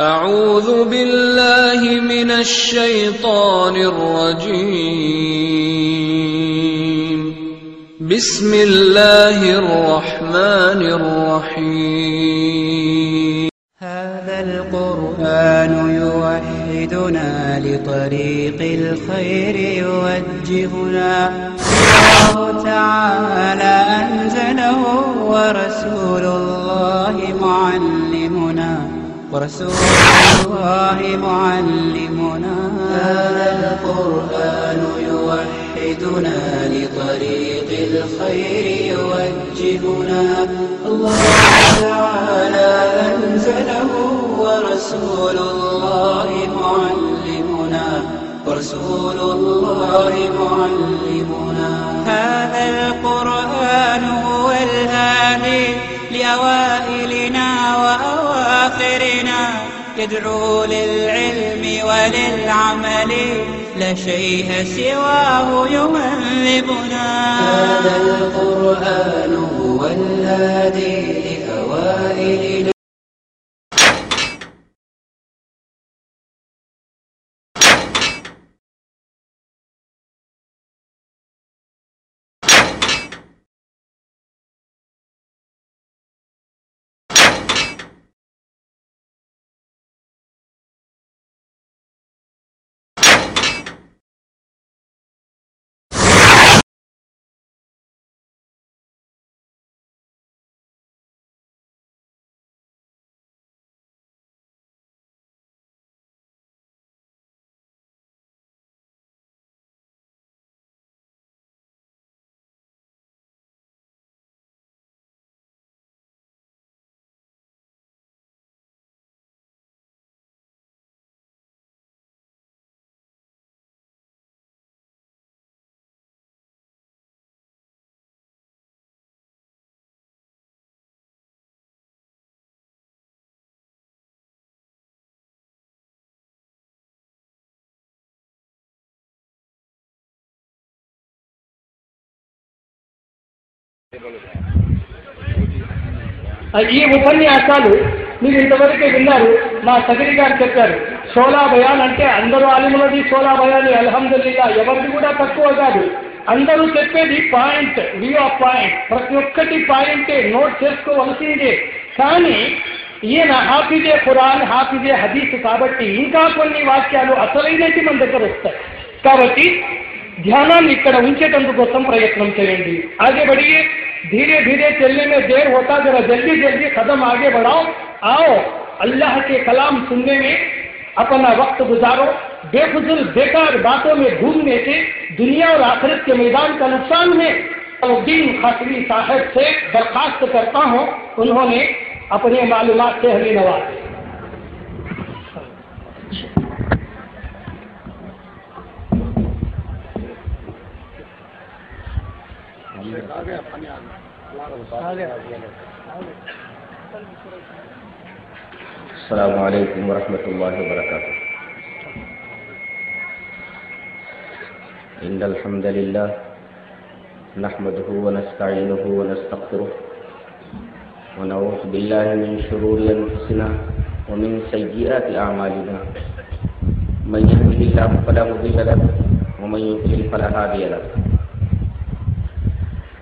أعوذ بالله من الشيطان الرجيم. بسم الله الرحمن الرحيم. هذا القرآن يوحدنا لطريق الخير يوجهنا. الله تعالى أنزله ورسول الله معلمنا. ورسول الله معلمنا هذا القرآن يوحدنا لطريق الخير يوجهنا. الله تعالى أنزله ورسول الله معلمنا. ورسول الله معلمنا. هذا القرآن هو الهادي وأواخرنا يدعو للعلم وللعمل لا شيء سواه يهذبنا هذا القرآن هو الهادي لأوائلنا ఈ ఉపన్యాసాలు మీరు ఇంతవరకే విన్నారు. మా సగరి గారు చెప్పారు షోలా భయాన్ అంటే అందరూ అలిములది షోలా బయాని అల్హమ్దుల్లా ఎవరిది కూడా తక్కువ కాదు. అందరూ చెప్పేది పాయింట్ వ్యూ ఆఫ్ పాయింట్. ప్రతి ఒక్కటి పాయింటే నోట్ చేసుకోవలసిందే. కానీ ఈయన హాఫీజే ఖురాన్ హాఫీజే హదీస్ కాబట్టి ఇంకా కొన్ని వాక్యాలు అసలైనవి మన దగ్గర వస్తాయి. కాబట్టి ధ్యానాన్ని ఇక్కడ ఉంచేటందుకోసం ప్రయత్నం آگے بڑھئیے دھیرے دھیرے چلنے میں دیر ہوتا ذرا جلدی جلدی خدم آگے بڑھاؤ آؤ اللہ کے کلام سننے میں اپنا وقت گزارو بے فضل بیکار باتوں میں بھومنے سے دنیا اور آخرت کے میدان کا نقصان ہے دین خاتمی صاحب سے درخواست کرتا ہوں انہوں نے اپنے معلومات سے ہمیں نواز السلام عليكم ورحمة الله وبركاته. إن الحمد لله نحمده ونستعينه ونستغفره ونعوذ بالله من شرور أنفسنا ومن سيئات أعمالنا. من يهده الله فلا مضل له ومن يضلل فلا هادي له.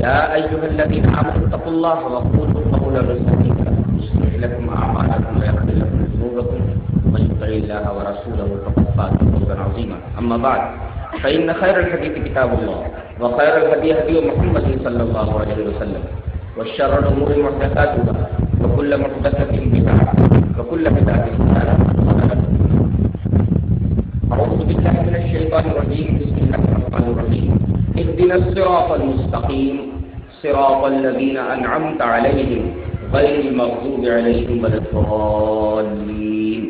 يا أيها الذين آمنوا اتقوا الله وقولوا قولا سديدا يصلح لكم أعمالكم ويغفر لكم ذنوبكم ومن يطع الله ورسوله فقد فاز فوزا عظيما. أما بعد فإن خير الحديث كتاب الله وخير الهدي هدي محمد صلى الله عليه وسلم وشر الأمور محدثاتها وكل محدثة بدعة وكل بدعة ضلالة أعوذ بالله من الشيطان الرجيم. بسم الله الرحمن الرحيم. اهدنا الصراط المستقيم. صراط الذين أنعمت عليهم غير المغضوب عليهم ولا الضالين.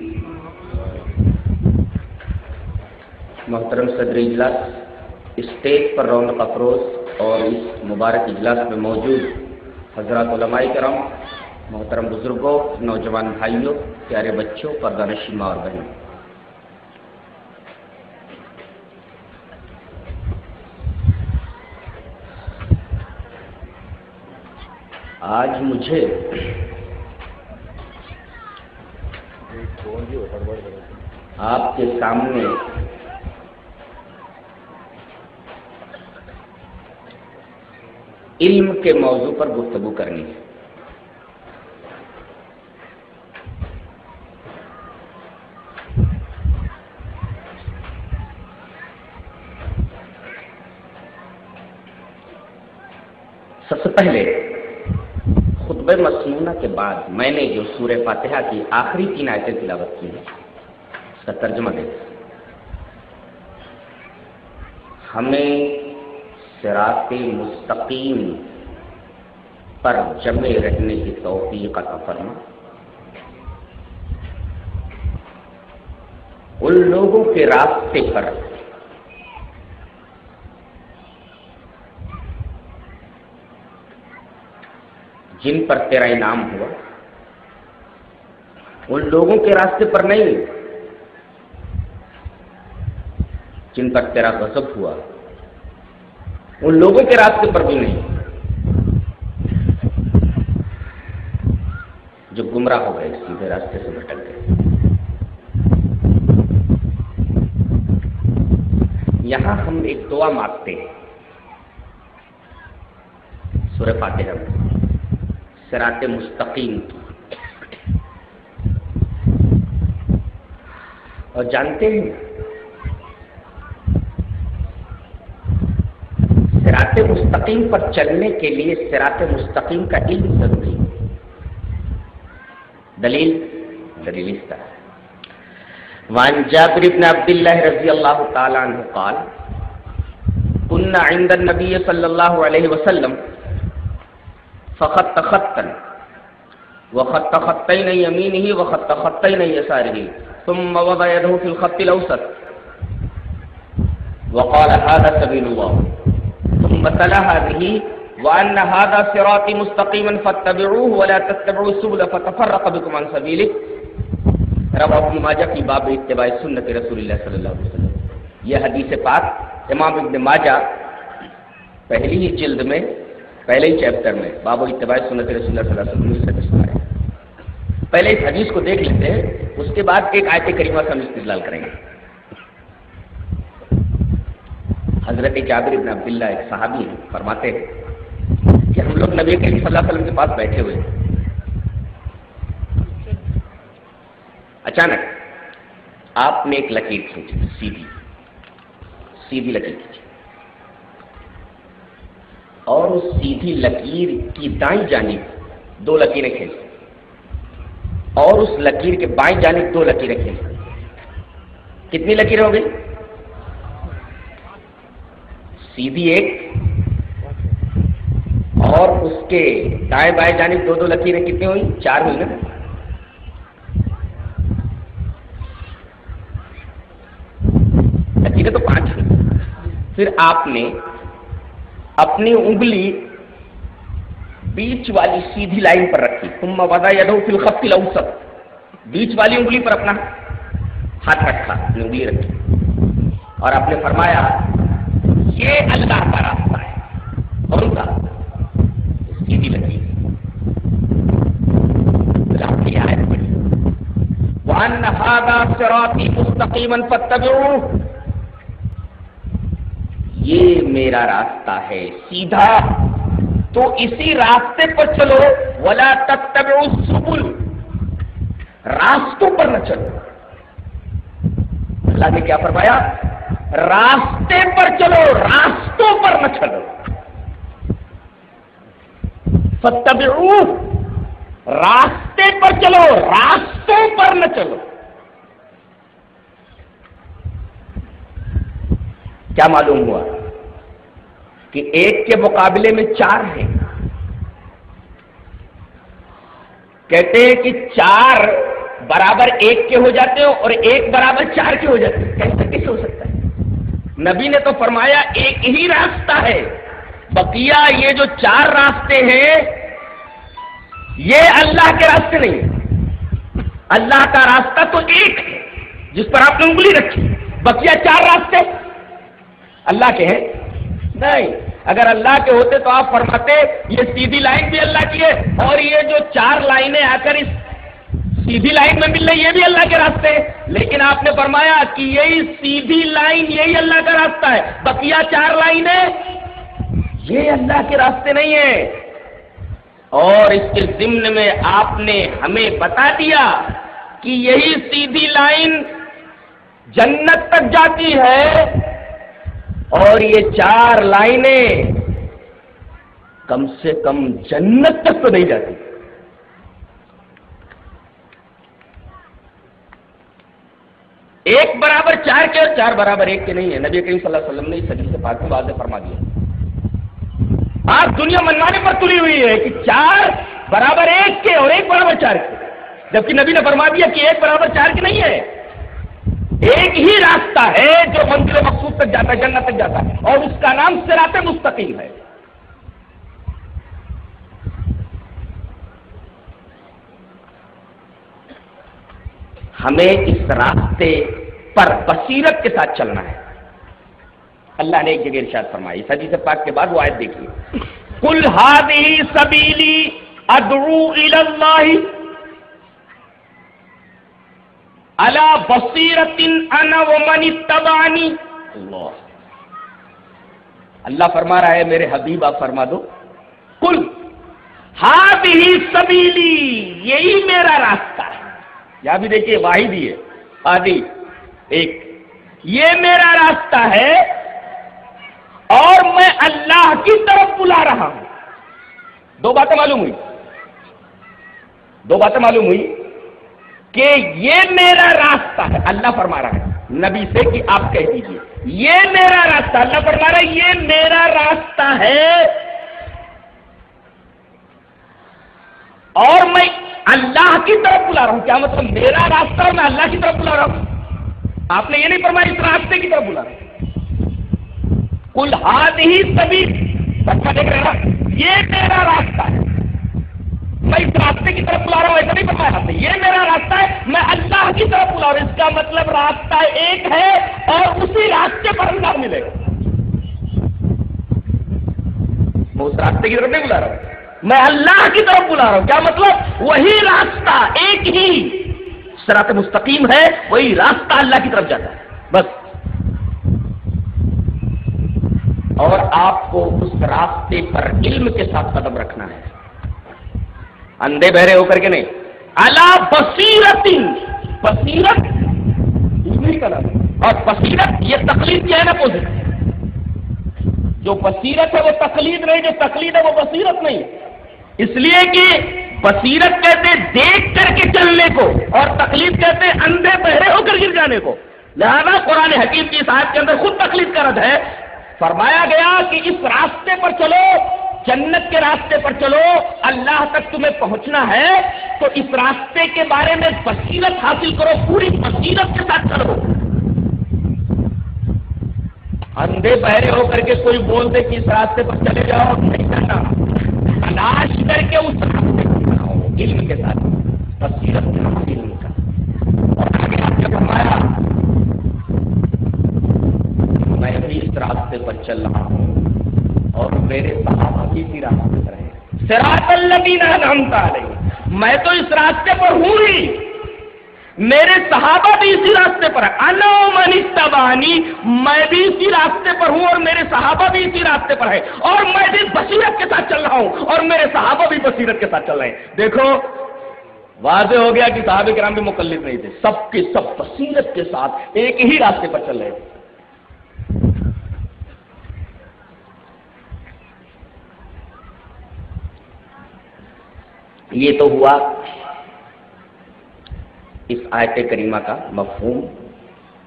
محترم صدر اجلاس اسٹیج پر رونق افروز اور اس مبارک اجلاس میں موجود حضرات علماء کرم محترم بزرگوں، نوجوان بھائیوں، پیارے بچوں، پردہ نشیمہ اور بہنوں۔ آج مجھے آپ کے سامنے علم کے موضوع پر گفتگو کرنی ہے۔ سب سے پہلے خطب مصنوعہ کے بعد میں نے جو سورہ فاتحہ کی آخری تین آیتیں تلاوت کی ہیں، اس کا ترجمہ دے ہمیں سرات مستقیم پر جمے رہنے کی توفیق عطا فرما۔ ان لوگوں کے راستے پر جن پر تیرا انعام ہوا، ان لوگوں کے راستے پر نہیں، جن پر تیرا غضب ہوا، ان لوگوں کے راستے پر بھی نہیں۔ جو گمراہ ہو گئے، سیدھے راستے سے بھٹک گئے۔ یہاں ہم ایک دعا مانگتے ہیں، سورہ فاتحہ میں۔ سرات مستقیم کی اور جانتے ہیں؟ سرات مستقیم پر چلنے کے لیے سرات مستقیم کا علم ضروری ہے۔ دلیل؟ دلیل اس طرح۔ وعن جابر بن عبد الله رضي الله تعالى عنه قال كنا عند النبي صلى الله عليه وسلم فخط خطا وخط خطين يمينه وخط خطين يساره. ثم وضع يده في الخط الأوسط. وقال هذا سبيل الله. ثم تلا هذه وأن هذا صراطي مستقيما فاتبعوه ولا تتبعوا السبل فتفرق بكم عن سبيله. رب ابن ماجہ کی باب اتباع سنت رسول اللہ صلی اللہ علیہ وسلم. یہ حدیث پاک امام ابن ماجہ پہلی ہی جلد میں پہلے ہی چیپٹر میں باب اتباع سنت رسول اللہ صلی اللہ علیہ وسلم سے دستار ہے پہلے اس حدیث کو دیکھ لیتے ہیں، اس کے بعد ایک آیت کریمہ سے ہم استدلال کریں گے۔ حضرت جابر ابن عبداللہ ایک صحابی ہیں، فرماتے ہیں کہ ہم لوگ نبی کریم صلی اللہ علیہ وسلم کے پاس بیٹھے ہوئے ہیں۔ اچانک آپ نے ایک لکیر کھینچی، سیدھی سیدھی لکیر۔ اور اس سیدھی لکیر کی دائیں جانب دو لکیریں کھینچی اور اس لکیر کے بائیں جانب دو لکیریں کھینچی کتنی لکیریں ہو گئی؟ سیدھی ایک۔ اور اس کے دائیں بائیں جانب دو دو لکیریں کتنی ہوئی؟ چار ہوئی نا۔ لکیریں تو پانچ ہوئی پھر آپ نے اپنی انگلی بیچ والی سیدھی لائن پر رکھی۔ تم ودا یدو فی الخط الاوسط۔ بیچ والی انگلی پر اپنا ہاتھ رکھا، اپنی انگلی رکھی۔ اور آپ نے فرمایا، یہ اللہ کا راستہ ہے۔ کون سا سیدھی لکیر آپ کی آیت پڑھی۔ وَأَنَّ هَذَا صِرَاطِي مُسْتَقِيمًا فَاتَّبِعُوهُ۔ یہ میرا راستہ ہے، سیدھا۔ تو اسی راستے پر چلو۔ ولا تتبعوا السبل۔ راستوں پر نہ چلو۔ اللہ نے کیا فرمایا؟ راستے پر چلو، راستوں پر نہ چلو۔ فتبعوه راستے پر چلو، راستوں پر نہ چلو۔ کیا معلوم ہوا کہ ایک کے مقابلے میں چار ہیں؟ کہتے ہیں کہ چار برابر ایک کے ہو جاتے ہیں اور ایک برابر چار کے ہو جاتے ہیں۔ کیسے کیسے ہو سکتا ہے۔ نبی نے تو فرمایا، ایک ہی راستہ ہے۔ بقیہ یہ جو چار راستے ہیں، یہ اللہ کے راستے نہیں۔ اللہ کا راستہ تو ایک ہے، جس پر آپ نے انگلی رکھی۔ بقیہ چار راستے۔ اللہ کے ہیں؟ نہیں. اگر اللہ کے ہوتے تو آپ فرماتے، یہ سیدھی لائن بھی اللہ کی ہے اور یہ جو چار لائنیں آ کر اس سیدھی لائن میں مل رہی یہ بھی اللہ کے راستے لیکن آپ نے فرمایا کہ یہی سیدھی لائن، یہی اللہ کا راستہ ہے۔ بقیہ چار لائنیں یہ اللہ کے راستے نہیں ہے اور اس کے ضمن میں آپ نے ہمیں بتا دیا کہ یہی سیدھی لائن جنت تک جاتی ہے۔ اور یہ چار لائنیں کم سے کم جنت تک تو نہیں جاتی۔ ایک برابر چار کے اور چار برابر ایک کے نہیں ہے۔ نبی کریم صلی اللہ علیہ وسلم نے اس حدیث سے پاک میں واضح فرما دیا۔ آج دنیا منوانے پر تلی ہوئی ہے کہ چار برابر ایک کے اور ایک برابر چار کے۔ جبکہ نبی نے فرما دیا کہ ایک برابر چار کے نہیں ہے۔ ایک ہی راستہ ہے جو منزل مقصود تک جاتا ہے، جنت تک جاتا ہے۔ اور اس کا نام سرات مستقیم ہے۔ ہمیں اس راستے پر بصیرت کے ساتھ چلنا ہے۔ اللہ نے ایک جگہ ارشاد فرمائی سجی سے پاک کے بعد وہ آیت دیکھیے۔ کل ہادی سبیلی ادرو اللہ اللہ بصیرت انا ومن اتبعنی۔ اللہ۔ اللہ فرما رہا ہے، میرے حبیب، آپ فرما دو۔ کل ہاتھ ہی سبیلی، یہی میرا راستہ۔ ہے یہاں بھی دیکھیے، واحد ہی ہے۔ آدھی ایک۔ یہ میرا راستہ ہے اور میں اللہ کی طرف بلا رہا ہوں۔ دو باتیں معلوم ہوئی۔ دو باتیں معلوم ہوئی کہ یہ میرا راستہ ہے۔ اللہ فرما رہا ہے، نبی سے کہ آپ کہہ دیجیے یہ میرا راستہ، اللہ فرما رہا ہے، یہ میرا راستہ ہے۔ اور میں اللہ کی طرف بلا رہا ہوں۔ کیا مطلب میرا راستہ اور میں اللہ کی طرف بلا رہا ہوں؟ آپ نے یہ نہیں فرمایا اس راستے کی طرف بلا رہا ہوں۔ کل ہاتھ ہی سبھی بچہ دیکھ رہے نا یہ میرا راستہ ہے۔ میں اس راستے کی طرف بلا رہا ہوں ایسا نہیں فرمایا آپ نے یہ میرا راستہ ہے، میں اللہ کی طرف بلا رہا ہوں اس کا مطلب راستہ ایک ہے اور اسی راستے پر اللہ ملے گا۔ میں اس راستے کی طرف نہیں بلا رہا ہوں۔ میں اللہ کی طرف بلا رہا ہوں۔ کیا مطلب؟ وہی راستہ ایک ہی سرات مستقیم ہے، وہی راستہ اللہ کی طرف جاتا ہے۔ بس۔ اور آپ کو اس راستے پر علم کے ساتھ قدم رکھنا ہے۔ اندھے بہرے ہو کر کے نہیں۔ اللہ بصیرت بصیرت اور بصیرت یہ تکلیف کیا ہے نا پوزیٹ جو بصیرت ہے وہ تکلیف نہیں، جو تکلیف ہے وہ بصیرت نہیں۔ اس لیے کہ بصیرت کہتے دیکھ کر کے چلنے کو اور تکلیف کہتے اندھے بہرے ہو کر گر جانے کو۔ لہذا قرآن حکیم کی صاحب کے اندر خود تکلیف کا رد ہے۔ فرمایا گیا کہ اس راستے پر چلو۔ جنت کے راستے پر چلو، اللہ تک تمہیں پہنچنا ہے، تو اس راستے کے بارے میں بصیرت حاصل کرو، پوری بصیرت کے ساتھ چلو۔ اندھے بہرے ہو کر کے کوئی بول دے کہ اس راستے پر چلے جاؤ، نہیں کرنا۔ تلاش کر کے اس راستے پر بناؤ علم کے ساتھ۔ بصیرت علم کا اور آگے آپ نے فرمایا، میں بھی اس راستے پر چل رہا ہوں۔ اور میرے صحابہ بھی اسی راستے پر ہیں سراط الذین انعمت علیہم۔ میں تو اس راستے پر ہوں ہی۔ میرے صحابہ بھی اسی راستے پر ہیں۔ انا من میں بھی اسی راستے پر ہوں اور میرے صحابہ بھی اسی راستے پر ہیں۔ اور میں بھی بصیرت کے ساتھ چل رہا ہوں اور میرے صحابہ بھی بصیرت کے ساتھ چل رہے ہیں۔ دیکھو، واضح ہو گیا کہ صحابہ کرام بھی مقلد نہیں تھے۔ سب کے سب بصیرت کے ساتھ ایک ہی راستے پر چل رہے تھے۔ یہ تو ہوا اس آیت کریمہ کا مفہوم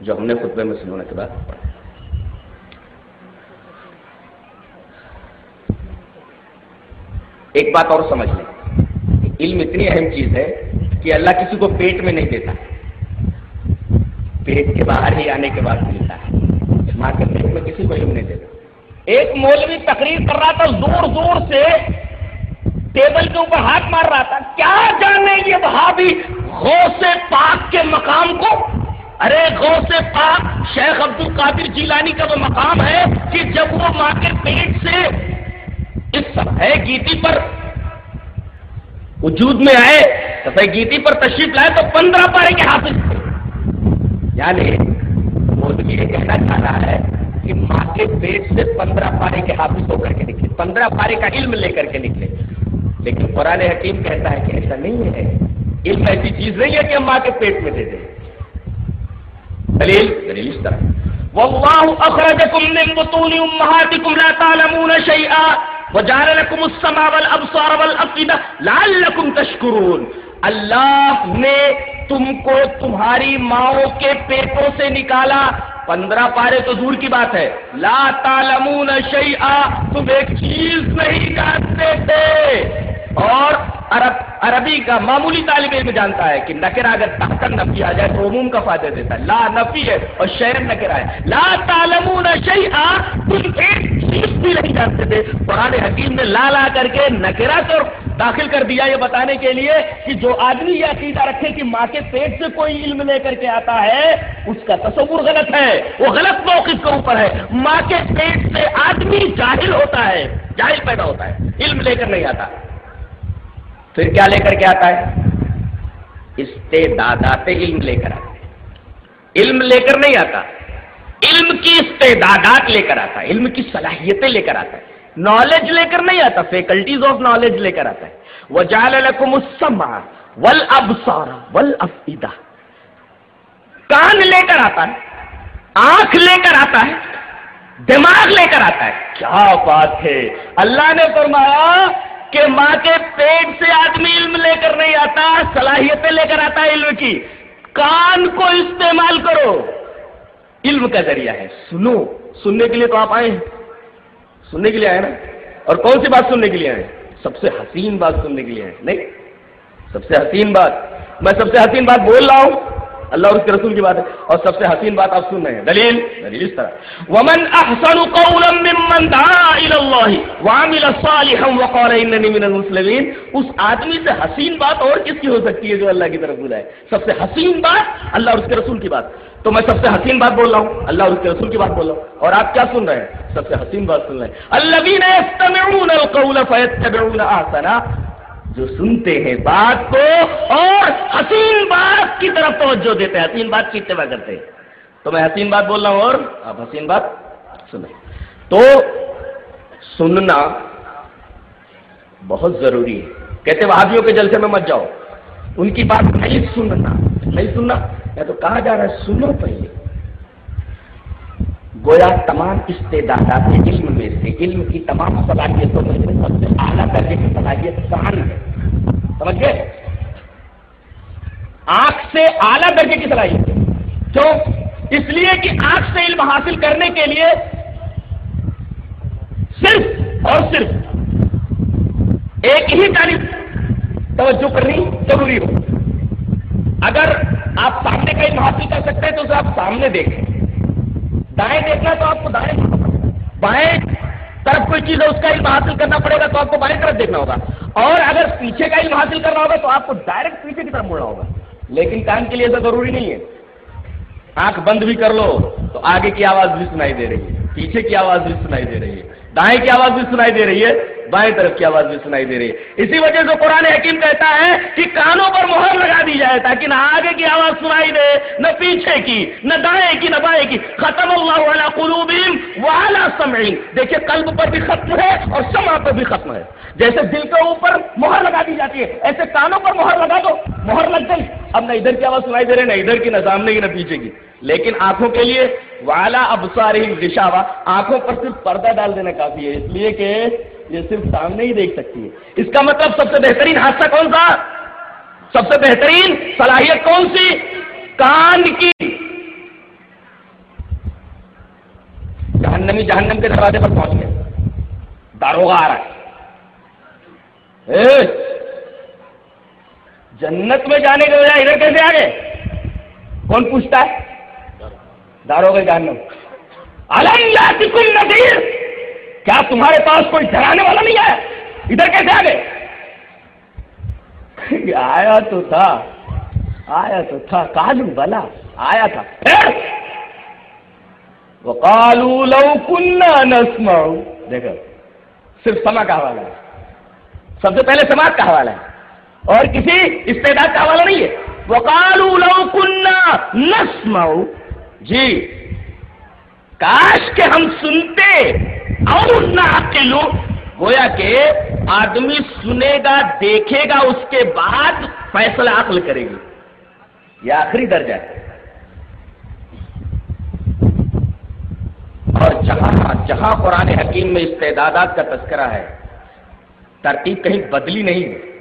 جو ہم نے خطبے میں سنونے کے بعد پڑھا۔ ایک بات اور سمجھ لیں۔ علم اتنی اہم چیز ہے کہ اللہ کسی کو پیٹ میں نہیں دیتا۔ پیٹ کے باہر ہی آنے کے بعد ملتا ہے۔ ماں کے پیٹ میں کسی کو علم نہیں دے گا ایک مولوی تقریر کر رہا تھا، زور زور سے ٹیبل کے اوپر ہاتھ مار رہا تھا۔ کیا جانے یہ بھابی غوث پاک کے مقام کو؟ ارے غوث پاک، شیخ عبد القادر جیلانی کا وہ مقام ہے کہ جب وہ ماں کے پیٹ سے اس ہے گیتی پر وجود میں آئے سفید گیتی پر تشریف لائے تو پندرہ پارے کے حافظ تھے۔ یعنی وہ یہ کہنا چاہ رہا ہے کہ ماں کے پیٹ سے پندرہ پارے کے حافظ ہو کر کے نکلے، پندرہ پارے کا علم لے کر کے نکلے۔ لیکن قرآن حکیم کہتا ہے کہ ایسا نہیں ہے۔ علم ایسی چیز نہیں ہے کہ ہم ماں کے پیٹ میں دے دیں۔ دلیل؟ دلیل اس طرح۔ والله اخرجكم من بطون امهاتكم لا تعلمون شيئا وجعل لكم السماء والابصار والافئده لعلكم تشكرون اللہ نے تم کو تمہاری ماؤں کے پیٹوں سے نکالا۔ پندرہ پارے تو دور کی بات ہے۔ لا تعلمون شیئا، تم ایک چیز نہیں جانتے تھے۔ اور عرب عربی کا معمولی طالب علم جانتا ہے کہ نکرا اگر تحت نفی آ جائے تو عموم کا فائدہ دیتا ہے۔ لا نفی ہے اور شہر نکرا ہے۔ لا تعلمون شیئا، تم ایک چیز بھی نہیں جانتے تھے۔ قرآن حکیم نے لا لا کر کے نکرا تو داخل کر دیا یہ بتانے کے لیے کہ جو آدمی یہ عقیدہ رکھے کہ ماں کے پیٹ سے کوئی علم لے کر کے آتا ہے، اس کا تصور غلط ہے۔ وہ غلط موقف کے اوپر ہے۔ ماں کے پیٹ سے آدمی جاہل ہوتا ہے، جاہل پیدا ہوتا ہے، علم لے کر نہیں آتا۔ پھر کیا لے کر کے آتا ہے استعدادات علم لے کر آتا ہے علم لے کر نہیں آتا علم کی استعدادات لے کر آتا ہے علم کی صلاحیتیں لے کر آتا ہے نالج لے کر نہیں آتا فیکلٹیز آف نالج لے کر آتا ہے وہ جال السما ول ابسار ول کان لے کر آتا ہے آنکھ لے کر آتا ہے دماغ لے کر آتا ہے کیا بات ہے اللہ نے فرمایا کہ ماں کے پیٹ سے آدمی علم لے کر نہیں آتا، صلاحیتیں لے کر آتا ہے علم کی۔ کان کو استعمال کرو۔ علم کا ذریعہ ہے۔ سنو۔ سننے کے لیے تو آپ آئے ہیں۔ سننے کے لیے آئے نا؟ اور کون سی بات سننے کے لیے آئے سب سے حسین بات سننے کے لیے آئے نہیں، سب سے حسین بات۔ میں سب سے حسین بات بول رہا ہوں۔ اللہ اور اس کے رسول کی بات ہے اور سب سے حسین بات آپ سن رہے ہیں۔ دلیل؟ دلیل اس طرح۔ ومن احسن قولا ممن دعا الى الله وعمل صالحا وقال انني من المسلمين۔ اس آدمی سے حسین بات اور کس کی ہو سکتی ہے جو اللہ کی طرف بلائے؟ سب سے حسین بات اللہ اور اس کے رسول کی بات۔ تو میں سب سے حسین بات بول رہا ہوں، اللہ اور اس کے رسول کی بات بول رہا ہوں۔ اور آپ کیا سن رہے ہیں؟ سب سے حسین بات سن رہے ہیں۔ الذين يستمعون القول فيتبعون احسنه جو سنتے ہیں بات کو اور حسین بات کی طرف توجہ دیتے ہیں، حسین بات کی اتباع کرتے ہیں۔ تو میں حسین بات بول رہا ہوں اور آپ حسین بات سنیں۔ تو سننا بہت ضروری ہے۔ کہتے وہابیوں کے جلسے میں مت جاؤ۔ ان کی بات نہیں سننا۔ نہیں سننا؟ یا تو کہا جا رہا ہے، سنو پہلے۔ گویا تمام استعدادات علم میں سے، علم کی تمام صلاحیتوں میں سے سب سے اعلیٰ درجے کی صلاحیت کان ہے۔ سمجھ گئے آنکھ سے اعلیٰ درجے کی صلاحیت۔ کیوں؟ اس لیے کہ آنکھ سے علم حاصل کرنے کے لیے صرف اور صرف ایک ہی تعریف توجہ کرنی ضروری ہو۔ اگر آپ سامنے کا علم حاصل کر سکتے ہیں تو اسے آپ سامنے دیکھیں۔ دائیں دیکھنا تو آپ کو دائیں، بائیں طرف کوئی چیز ہے، اس کا علم حاصل کرنا پڑے گا تو آپ کو بائیں طرف دیکھنا ہوگا۔ اور اگر پیچھے کا علم حاصل کرنا ہوگا تو آپ کو ڈائریکٹ پیچھے کی طرف مڑنا ہوگا۔ لیکن کان کے لیے ایسا ضروری نہیں ہے۔ آنکھ بند بھی کر لو تو آگے کی آواز بھی سنائی دے رہی ہے۔ پیچھے کی آواز بھی سنائی دے رہی ہے۔ دائیں کی آواز بھی سنائی دے رہی ہے۔ بائیں طرف کی آواز بھی سنائی دے رہی ہے۔ اسی وجہ سے قرآن حکیم کہتا ہے کہ کانوں پر مہر لگا دی جائے تاکہ نہ آگے کی آواز سنائی دے، نہ پیچھے کی، نہ دائیں کی، نہ بائیں کی۔ ختم اللہ علی قلوبہم وعلی سمعین دیکھیں قلب پر بھی ختم ہے اور سمع پر بھی ختم ہے۔ جیسے دل کے اوپر مہر لگا دی جاتی ہے، ایسے کانوں پر مہر لگا دو، مہر لگ گئی۔ اب نہ ادھر کی آواز سنائی دے رہے، نہ ادھر کی، نہ سامنے کی، نہ پیچھے کی۔ لیکن آنکھوں کے لیے والا ابسار ہی آنکھوں پر صرف پردہ ڈال دینا کافی ہے۔ اس لیے کہ یہ صرف سامنے ہی دیکھ سکتی ہے۔ اس کا مطلب سب سے بہترین حادثہ کون سا؟ سب سے بہترین صلاحیت کون سی؟ کان کی۔ جہنمی جہنم کے دروازے پر پہنچ گئے۔ داروغہ آ رہا ہے۔ جنت میں جانے کے بجائے ادھر کیسے آ گئے؟ کون پوچھتا ہے؟ دارو جہنم۔ الم یاتکم نذیر؟ کیا تمہارے پاس کوئی ڈرانے والا نہیں ہے؟ ادھر کیسے آ گئے؟ آیا تو تھا، آیا تو تھا کالو بلا، آیا تھا۔ وقالوا لو كنا نسمع۔ دیکھو، صرف سما کا حوالہ ہے۔ سب سے پہلے سماعت کا حوالہ ہے۔ اور کسی استعداد کا حوالہ نہیں ہے۔ وقالوا لو كنا نسمع۔ جی کاش کہ ہم سنتے۔ اور نہ عقلو گویا کہ آدمی سنے گا، دیکھے گا، اس کے بعد فیصلہ عقل کرے گی۔ یہ آخری درجہ ہے۔ اور جہاں جہاں قرآن حکیم میں استعدادات کا تذکرہ ہے، ترتیب کہیں بدلی نہیں ہے۔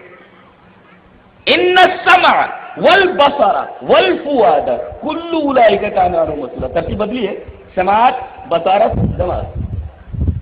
ان السمع والبصر والفؤاد كل اولئک كان عنه ترتیب بدلی ہے۔ سماعت، بصارت، جماعت۔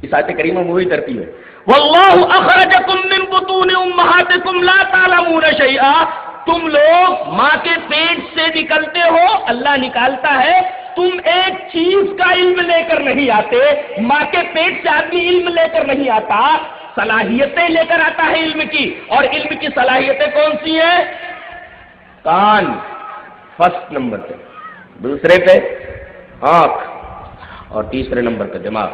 اس آیت کریمہ میں وہی ترتیب ہے۔ واللہ اخرجکم من بطون امہاتکم لا تعلمون شیئا۔ تم لوگ ماں کے پیٹ سے نکلتے ہو، اللہ نکالتا ہے۔ تم ایک چیز کا علم لے کر نہیں آتے، ماں کے پیٹ سے آدمی علم لے کر نہیں آتا۔ صلاحیتیں لے کر آتا ہے علم کی۔ اور علم کی صلاحیتیں کون سی ہیں؟ کان۔ فرسٹ نمبر پہ۔ دوسرے پہ۔ آنکھ۔ اور تیسرے نمبر پہ دماغ۔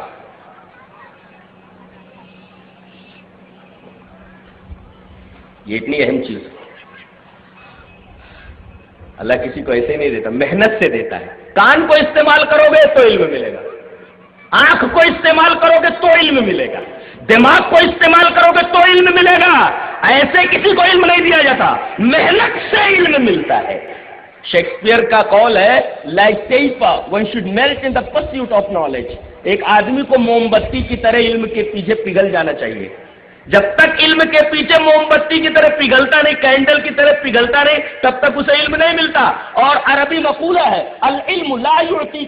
یہ اتنی اہم چیز ہے۔ اللہ کسی کو ایسے نہیں دیتا، محنت سے دیتا ہے۔ کان کو استعمال کرو گے تو علم ملے گا۔ آنکھ کو استعمال کرو گے تو علم ملے گا۔ دماغ کو استعمال کرو گے تو علم ملے گا۔ ایسے کسی کو علم نہیں دیا جاتا، محنت سے علم ملتا ہے۔ شیکسپیئر کا کال ہے like one should melt in the pursuit of knowledge ایک آدمی کو موم بتی کی طرح علم کے پیچھے پگھل جانا چاہیے۔ جب تک علم کے پیچھے موم بتی کی طرح پگھلتا نہیں، کینڈل کی طرح پگھلتا نہیں، تب تک اسے علم نہیں ملتا۔ اور عربی مقولہ ہے، العلم لا يعطي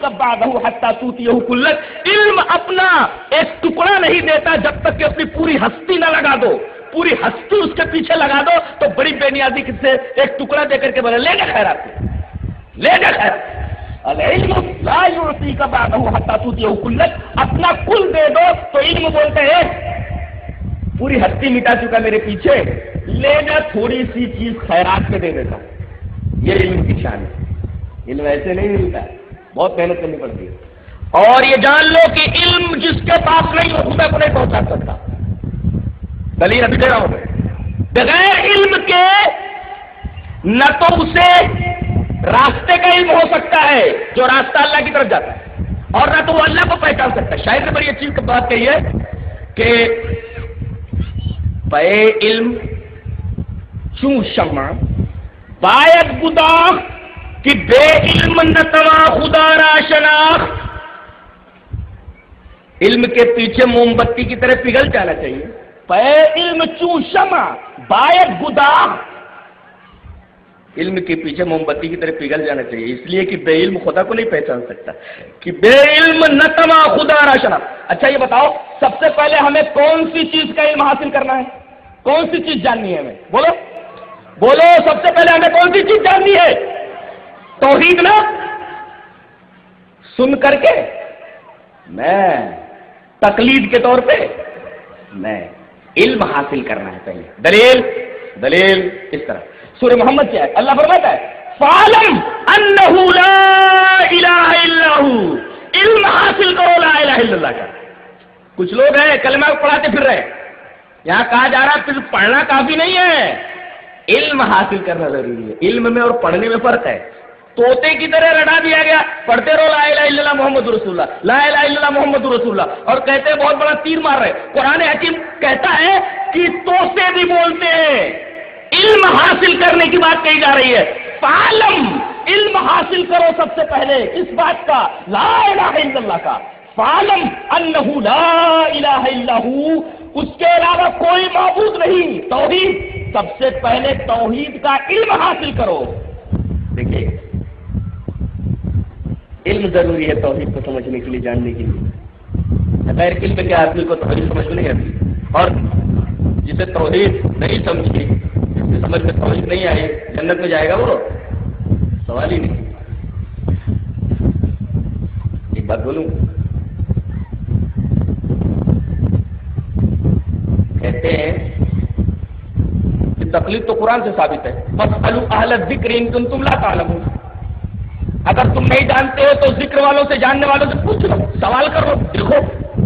علم اپنا ایک ٹکڑا نہیں دیتا جب تک کہ اپنی پوری ہستی نہ لگا دو۔ پوری ہستی اس کے پیچھے لگا دو تو بڑی بے نیازی سے؟ ایک ٹکڑا دے کر کے بولے، لے جا خیرات لے جا خیرات العلم لا يعطي بعده حتى تؤتيه كلك اپنا کل دے دو تو علم بولتے ہیں پوری ہستی مٹا چکا میرے پیچھے، لے جا تھوڑی سی چیز خیرات میں دے دیتا۔ ہوں یہ علم کی شان ہے۔ علم ایسے نہیں ملتا۔ بہت محنت کرنی پڑتی ہے۔ اور یہ جان لو کہ علم جس کے پاس نہیں وہ خدا کو نہیں پہنچا سکتا۔ دلیل ابھی دے رہا ہوں میں۔ بغیر علم کے نہ تو اسے راستے کا علم ہو سکتا ہے جو راستہ اللہ کی طرف جاتا ہے۔ اور نہ تو وہ اللہ کو پہچان سکتا ہے۔ شاید نے بڑی اچھی بات کہی ہے کہ پے علم چوں شمع؟ باید بدا کہ بے علم نتوا خدا را شناخ۔ علم کے پیچھے موم بتی کی طرح پگھل جانا چاہیے۔ پے علم چوں شمع؟ باید بدا علم کے پیچھے موم بتی کی طرح پگھل جانا چاہیے۔ اس لیے کہ بے علم خدا کو نہیں پہچان سکتا۔ کہ بے علم نتما خدا را شناخ۔ اچھا یہ بتاؤ، سب سے پہلے ہمیں کون سی چیز کا علم حاصل کرنا ہے؟ کون سی چیز جاننی ہے ہمیں؟ بولو۔ بولو، سب سے پہلے ہمیں کون سی چیز جاننی ہے؟ توحید نا؟ سن کر کے۔ میں تقلید کے طور پہ میں علم حاصل کرنا ہے پہلے۔ دلیل دلیل اس طرح۔ سورہ محمد کیا ہے؟ اللہ فرماتا ہے فالم انہ لا الہ الا ہو علم حاصل کرو، لا الہ الا اللہ کا۔ کچھ لوگ ہیں، کلمہ پڑھاتے پھر رہے۔ یہاں کہا جا رہا پھر پڑھنا کافی نہیں ہے۔ علم حاصل کرنا ضروری ہے۔ علم میں اور پڑھنے میں فرق ہے۔ توتے کی طرح رٹا دیا گیا۔ پڑھتے رہو لا الہ الا اللہ محمد رسول اللہ۔ لا الہ الا اللہ محمد رسول اللہ۔ اور کہتے ہیں بہت بڑا تیر مار رہے قرآن حکیم کہتا ہے کہ توتے بھی بولتے ہیں۔ علم حاصل کرنے کی بات کہی جا رہی ہے۔ فالم علم حاصل کرو سب سے پہلے اس بات کا، لا الہ الا اللہ کا۔ فالم انہ لا الہ الا ہو۔ اس کے علاوہ کوئی معبود نہیں۔ توحید، سب سے پہلے توحید کا علم حاصل کرو۔ دیکھیے، علم ضروری ہے توحید کو سمجھنے کے لیے، جاننے کے لیے۔ غیر علم کے آدمی کو توحید سمجھ نہیں آتی۔ اور جسے توحید نہیں سمجھی جسے سمجھ میں توحید نہیں آئی جنت میں جائے گا وہ۔ سوال ہی نہیں۔ ایک بات بولوں یہ تقلید تو قرآن سے ثابت ہے۔ بس الو اہل ذکر ان تم تم لا تعلمون۔ اگر تم نہیں جانتے ہو تو ذکر والوں سے، جاننے والوں سے پوچھ لو، سوال کرو دیکھو،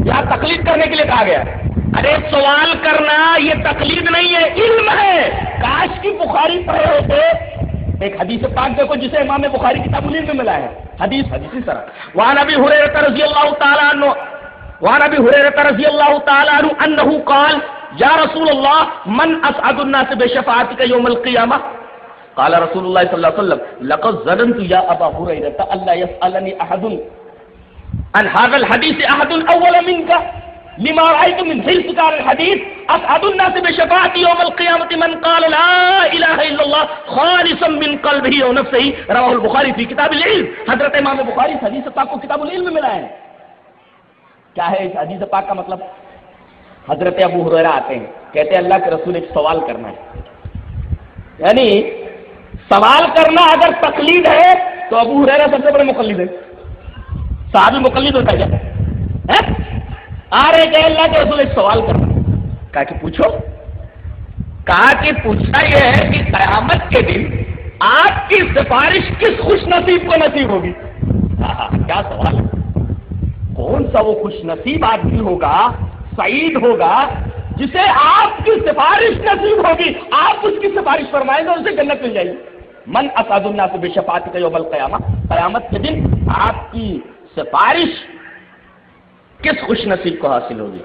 یہاں تقلید کرنے کے لیے کہا گیا ہے۔ ارے، سوال کرنا یہ تقلید نہیں ہے، علم ہے۔ کاش کی بخاری پڑھے ہوتے۔ ایک حدیث پاک دیکھو، جسے امام بخاری کتاب العلم میں ملا ہے۔ حدیث حدیث اس طرح۔ وہاں نبی حریرت رضی اللہ تعالیٰ عنہ وہاں نبی حریرت رضی اللہ تعالیٰ عنہ انہو قال یا رسول اللہ، من اسعد الناس بشفاعتک یوم القیامہ؟ قال رسول اللہ صلی اللہ علیہ وسلم، لقد ظننت یا ابا حریرت اللہ یسألنی احد عن هذا الحديث احد اول منك لما رأيت من حرصك على الحديث أسعد الناس بشفاعة يوم القيامة من قال لا إله إلا الله خالصا من قلبه ونفسه رواه البخاري في كتاب العلم. حضرت امام بخاری اس حدیث پاک کو کتاب العلم میں ملا ہے. کیا ہے اس حدیث پاک کا مطلب؟ حضرت ابو حریرہ آتے ہیں، کہتے ہیں اللہ کے رسول ایک سوال کرنا ہے۔ یعنی سوال کرنا اگر تقلید ہے تو ابو حریرہ سب سے بڑے مقلد ہے صحابی مقلد ہوتا ہے کیا آ رہے کہ اللہ کے رسول ایک سوال کرنا کہا کہ پوچھو۔ کہا کہ پوچھنا یہ ہے کہ قیامت کے دن آپ کی سفارش کس خوش نصیب کو نصیب ہوگی؟ کیا سوال ہے؟ کون سا وہ خوش نصیب آدمی ہوگا سعید ہوگا جسے آپ کی سفارش نصیب ہوگی۔ آپ اس کی سفارش فرمائیں گے، اسے جنت مل جائے گی۔ من اسعد الناس بے شفاعت کا یوم القیامہ، قیامت کے دن آپ کی سفارش کس خوش نصیب کو حاصل ہوگی؟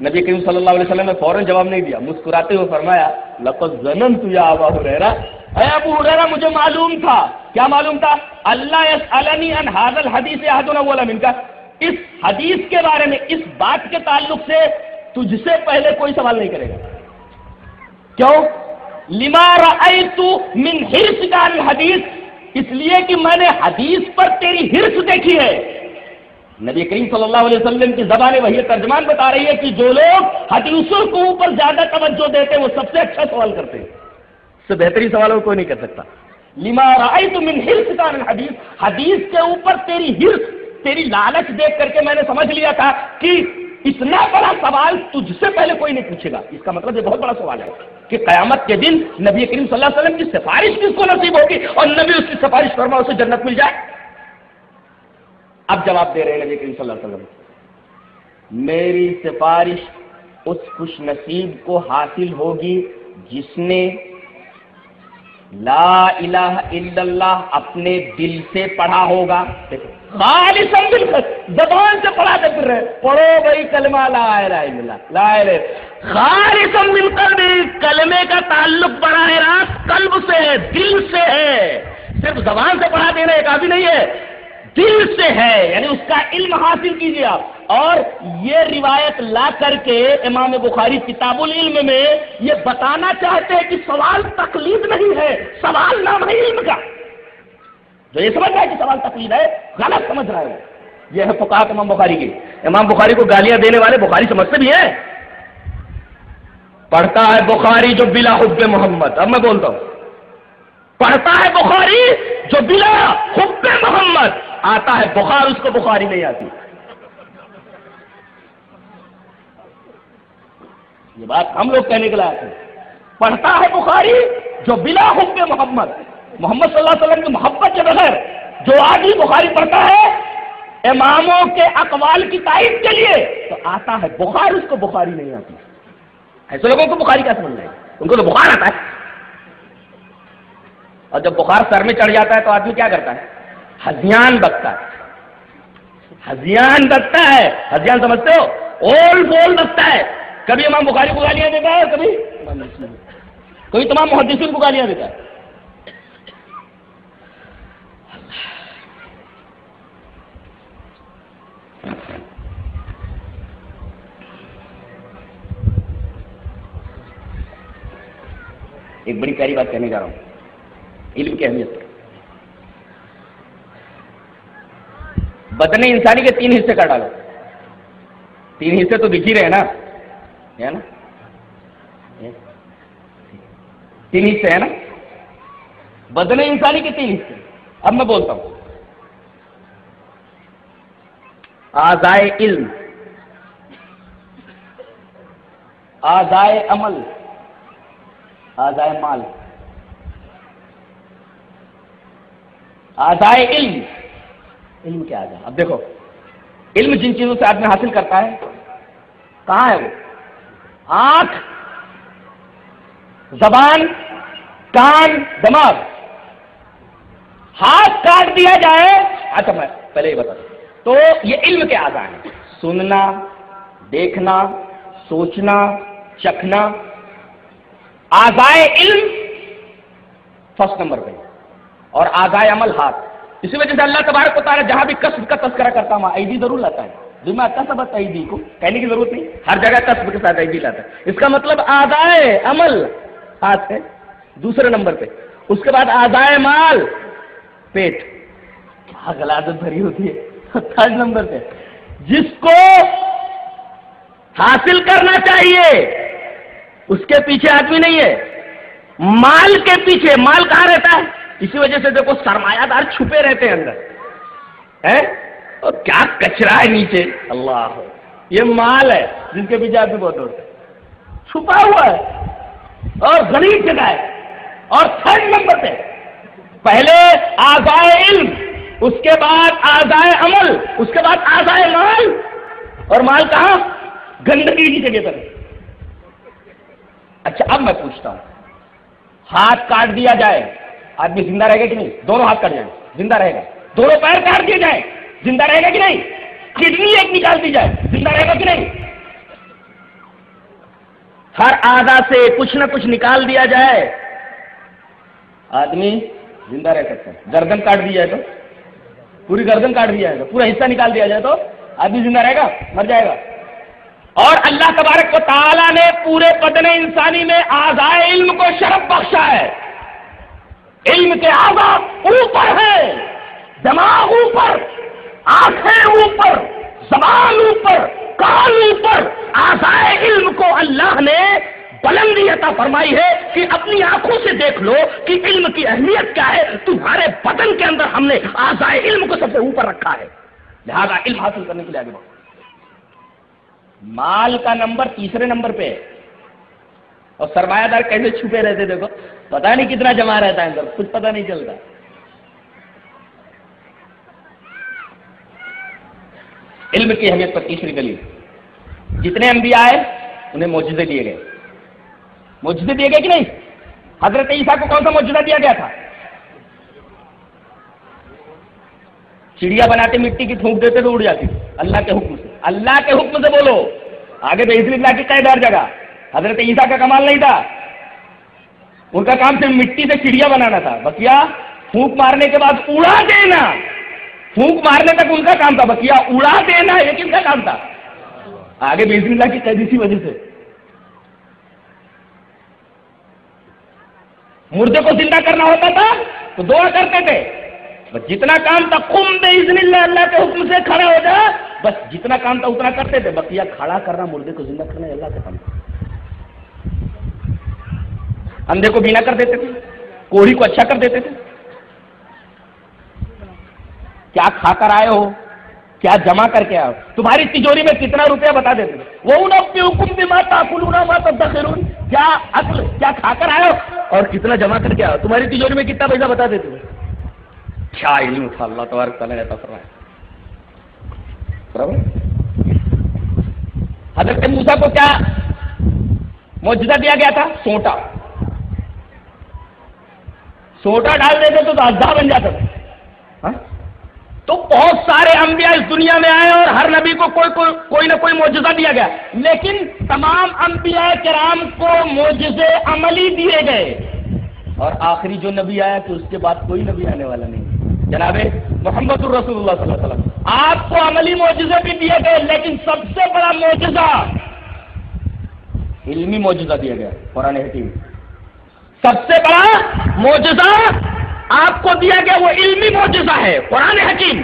نبی کریم صلی اللہ علیہ وسلم نے فوراً جواب نہیں دیا۔ مسکراتے ہوئے فرمایا، لقد ظننت یا ابا ہریرہ۔ اے ابو ہریرہ، مجھے معلوم تھا۔ کیا معلوم تھا؟ اللہ یسألنی ان هذا الحدیث احد اول منک اس حدیث کے بارے میں، اس بات کے تعلق سے تجھ سے پہلے کوئی سوال نہیں کرے گا۔ کیوں؟ لما رأیت من حرص کا الحدیث اس لیے کہ میں نے حدیث پر تیری حرص دیکھی ہے۔ نبی کریم صلی اللہ علیہ وسلم کی زبان وہی ترجمان بتا رہی ہے کہ جو لوگ حدیثوں کو اوپر زیادہ توجہ دیتے ہیں وہ سب سے اچھا سوال کرتے۔ ہیں اس سے بہترین سوال اور کوئی نہیں کر سکتا۔ لما رأیت من حرص کا الحدیث حدیث کے اوپر تیری حرص تیری لالچ دیکھ کر کے میں نے سمجھ لیا تھا کہ اتنا بڑا سوال تجھ سے پہلے کوئی نہیں پوچھے گا۔ اس کا مطلب یہ بہت بڑا سوال ہے کہ قیامت کے دن نبی کریم صلی اللہ علیہ وسلم کی سفارش کس کو نصیب ہوگی اور نبی اس کی سفارش فرما اسے جنت مل جائے؟ اب جواب دے رہے ہیں نبی کریم صلی اللہ علیہ وسلم۔ میری سفارش اس خوش نصیب کو حاصل ہوگی جس نے لا الہ الا اللہ اپنے دل سے پڑھا ہوگا۔ خالصا دل سے زبان سے پڑھاتے پھر رہے پڑھو بھائی کلمہ لا الہ الا اللہ لا الہ خالصا من قلب کلمے کا تعلق براہ راست قلب سے ہے دل سے ہے صرف زبان سے پڑھا دینا یہ کافی نہیں ہے دل سے ہے یعنی اس کا علم حاصل کیجیے آپ اور یہ روایت لا کر کے امام بخاری کتاب العلم میں یہ بتانا چاہتے ہیں کہ سوال تقلید نہیں ہے. سوال نام ہے علم کا. جو یہ سمجھ رہا ہے کہ سوال تقلید ہے، غلط سمجھ رہا ہے۔ یہ ہے فقات امام بخاری کی۔ امام بخاری کو گالیاں دینے والے بخاری سمجھتے بھی ہیں۔ پڑھتا ہے بخاری جو بلا حب محمد۔ اب میں بولتا ہوں۔ پڑھتا ہے بخاری جو بلا حب محمد۔ آتا ہے بخار، اس کو بخاری نہیں آتی۔ یہ بات ہم لوگ کہنے کے لائق ہے پڑھتا ہے بخاری جو بلا حب محمد۔ محمد صلی اللہ علیہ وسلم کی محبت کے بغیر جو آدمی بخاری پڑھتا ہے، اماموں کے اقوال کی تائید کے لیے تو آتا ہے۔ بخار اس کو بخاری نہیں آتی۔ ایسے لوگوں کو بخاری کیا سمجھ رہے ان کو تو بخار آتا ہے۔ اور جب بخار سر میں چڑھ جاتا ہے تو آدمی کیا کرتا ہے؟ ہزیان بکتا ہے۔ ہزیان بکتا ہے۔ ہزیان سمجھتے ہو؟ اول بول بکتا ہے۔ کبھی امام بخاری کو گالیاں دیتا ہے کبھی کبھی تمام محدثین کو گالیاں دیتا ہے۔ ایک بڑی پیاری بات کہنے جا رہا ہوں۔ علم کی اہمیت۔ پر بدن انسانی کے تین حصے کر ڈالو۔ تین حصے تو دکھ ہی رہے نا۔ ہے نا؟ تین حصے ہے نا۔ بدن انسانی کے تین حصے۔ اب میں بولتا ہوں۔ آزائے علم۔ آزائے عمل۔ آزائے مال۔ آزائے علم۔ علم کیا آزائے؟ اب دیکھو، علم جن چیزوں سے آدمی حاصل کرتا ہے، کہاں ہے وہ؟ آنکھ، زبان، کان، دماغ۔ ہاتھ کاٹ دیا جائے۔ اچھا میں پہلے یہ بتا دوں۔ تو یہ علم کے آزا ہیں۔ سننا، دیکھنا، سوچنا، چکھنا۔ آزائے علم فرسٹ نمبر پہ۔ اور آزائے عمل ہاتھ۔ اسی وجہ سے اللہ تبارک کو تعالیٰ جہاں بھی کسب کا تذکرہ کرتا ہوں عیدی ضرور لاتا ہے۔ دماغ کا سبق کو کہنے کی ضرورت نہیں، ہر جگہ کسب کے ساتھ عیدی لاتا ہے۔ اس کا مطلب آزائے عمل ہاتھ ہے، دوسرے نمبر پہ۔ اس کے بعد آزائے مال، پیٹ۔ کیا غلادت بھری ہوتی ہے۔ تھرڈ نمبر پہ۔ جس کو حاصل کرنا چاہیے اس کے پیچھے آدمی نہیں ہے۔ مال کے پیچھے، مال کہاں رہتا ہے؟ اسی وجہ سے دیکھو، سرمایہ دار چھپے رہتے ہیں اندر۔ اور کیا کچرا ہے نیچے۔ اللہ۔ یہ مال ہے، جن کے پیچھے آدمی بہت دوڑتے چھپا ہوا ہے۔ اور غریب جگہ ہے۔ اور تھرڈ نمبر پہ۔ پہلے آزائے علم، اس کے بعد آزائے عمل، اس کے بعد آزائے مال۔ اور مال کہاں؟ گندگی کی جگہ پر۔ اچھا اب میں پوچھتا ہوں۔ ہاتھ کاٹ دیا جائے، آدمی زندہ رہے گا کہ نہیں؟ دونوں ہاتھ کٹ جائیں۔ زندہ رہے گا۔ دونوں پیر کاٹ دیے جائیں۔ زندہ رہے گا کہ نہیں؟ کڈنی ایک نکال دی جائے۔ زندہ رہے گا کہ نہیں؟ ہر آدھا سے کچھ نہ کچھ نکال دیا جائے۔ آدمی زندہ رہ سکتا ہے۔ گردن کاٹ دی جائے تو؟ پوری گردن کاٹ دیا جائے تو؟ پورا حصہ نکال دیا جائے تو؟ آدمی زندہ رہے گا؟ مر جائے گا۔ اور اللہ تبارک و تعالیٰ نے پورے بدن انسانی میں آزائے علم کو شرف بخشا ہے۔ علم کے آزاد اوپر ہے، دماغ اوپر، آنکھیں اوپر، زبان اوپر، کان اوپر۔ آزائے علم کو اللہ نے بلندی عطا فرمائی ہے کہ اپنی آنکھوں سے دیکھ لو کہ علم کی اہمیت کیا ہے۔ تمہارے بدن کے اندر ہم نے آزائے علم کو سب سے اوپر رکھا ہے۔ لہذا علم حاصل کرنے کے لیے آگے بڑھو۔ مال کا نمبر تیسرے نمبر پہ ہے۔ اور سرمایہ دار کیسے چھپے رہتے دیکھو۔ پتا نہیں کتنا جمع رہتا ہے اندر کچھ پتا نہیں چلتا۔ علم کی اہمیت پر تیسری گلی جتنے انبیاء آئے، انہیں موجودے دیے گئے۔ موجودے دیے گئے کہ نہیں؟ حضرت عیسیٰ کو کون سا موجودہ دیا گیا تھا؟ چڑیا بناتے، مٹی کی تھوک دیتے تو اڑ جاتی۔ اللہ کے حکم سے۔ اللہ کے حکم سے بولو۔ آگے تو اس اللہ کی قید ہر جگہ۔ حضرت عیسیٰ کا کمال نہیں تھا۔ ان کا کام صرف مٹی سے چڑیا بنانا تھا۔ بکیا پھونک مارنے کے بعد اڑا دینا۔ پھونک مارنے تک ان کا کام تھا۔ بکیا اڑا دینا یہ کن کا کام تھا۔ آگے بزم اللہ کی قید اسی وجہ سے۔ مردے کو زندہ کرنا ہوتا تھا تو دعا کرتے تھے۔ بس جتنا کام تھا کم بے اللہ اللہ کے حکم سے کھڑا ہو جا۔ بس جتنا کام تھا اتنا کرتے تھے بس یہ کھڑا کرنا، مردے کو زندہ کرنا اللہ کا کام اندھے کو بینا کر دیتے تھے، کوڑی کو اچھا کر دیتے تھے۔ کیا کھا کر آئے ہو؟ کیا جمع کر کے آئے ہو؟ تمہاری تجوری میں کتنا روپیہ بتا دیتے وہ اپنے حکم بھی ماتا کلونا ماتا دخرون کیا اصل کیا کھا کر آئے ہو؟ اور کتنا جمع کر کے آئے ہو؟ تمہاری تجوری میں کتنا پیسہ بتا دیتے کیا علم تھا، اللہ تبارک تعالیٰ ایسا فرمایا۔ برابر؟ حضرت موسا کو کیا موجودہ دیا گیا تھا؟ سوٹا سوٹا ڈال دیتے تو اجدا بن جاتا تھا ہاں؟ تو بہت سارے انبیاء اس دنیا میں آئے اور ہر نبی کو کوئی کوئی کوئی نہ کوئی معجزہ دیا گیا۔ لیکن تمام انبیاء کرام کو معجزے عملی دیے گئے۔ اور آخری جو نبی آیا کہ اس کے بعد کوئی نبی آنے والا نہیں۔ جناب محمد الرسول اللہ صلی اللہ علیہ وسلم، آپ کو عملی معجزے بھی دیے گئے، لیکن سب سے بڑا معجزہ علمی معجزہ دیا گیا، قرآن حکیم۔ سب سے بڑا معجزہ آپ کو دیا گیا، وہ علمی معجزہ ہے، قرآن حکیم۔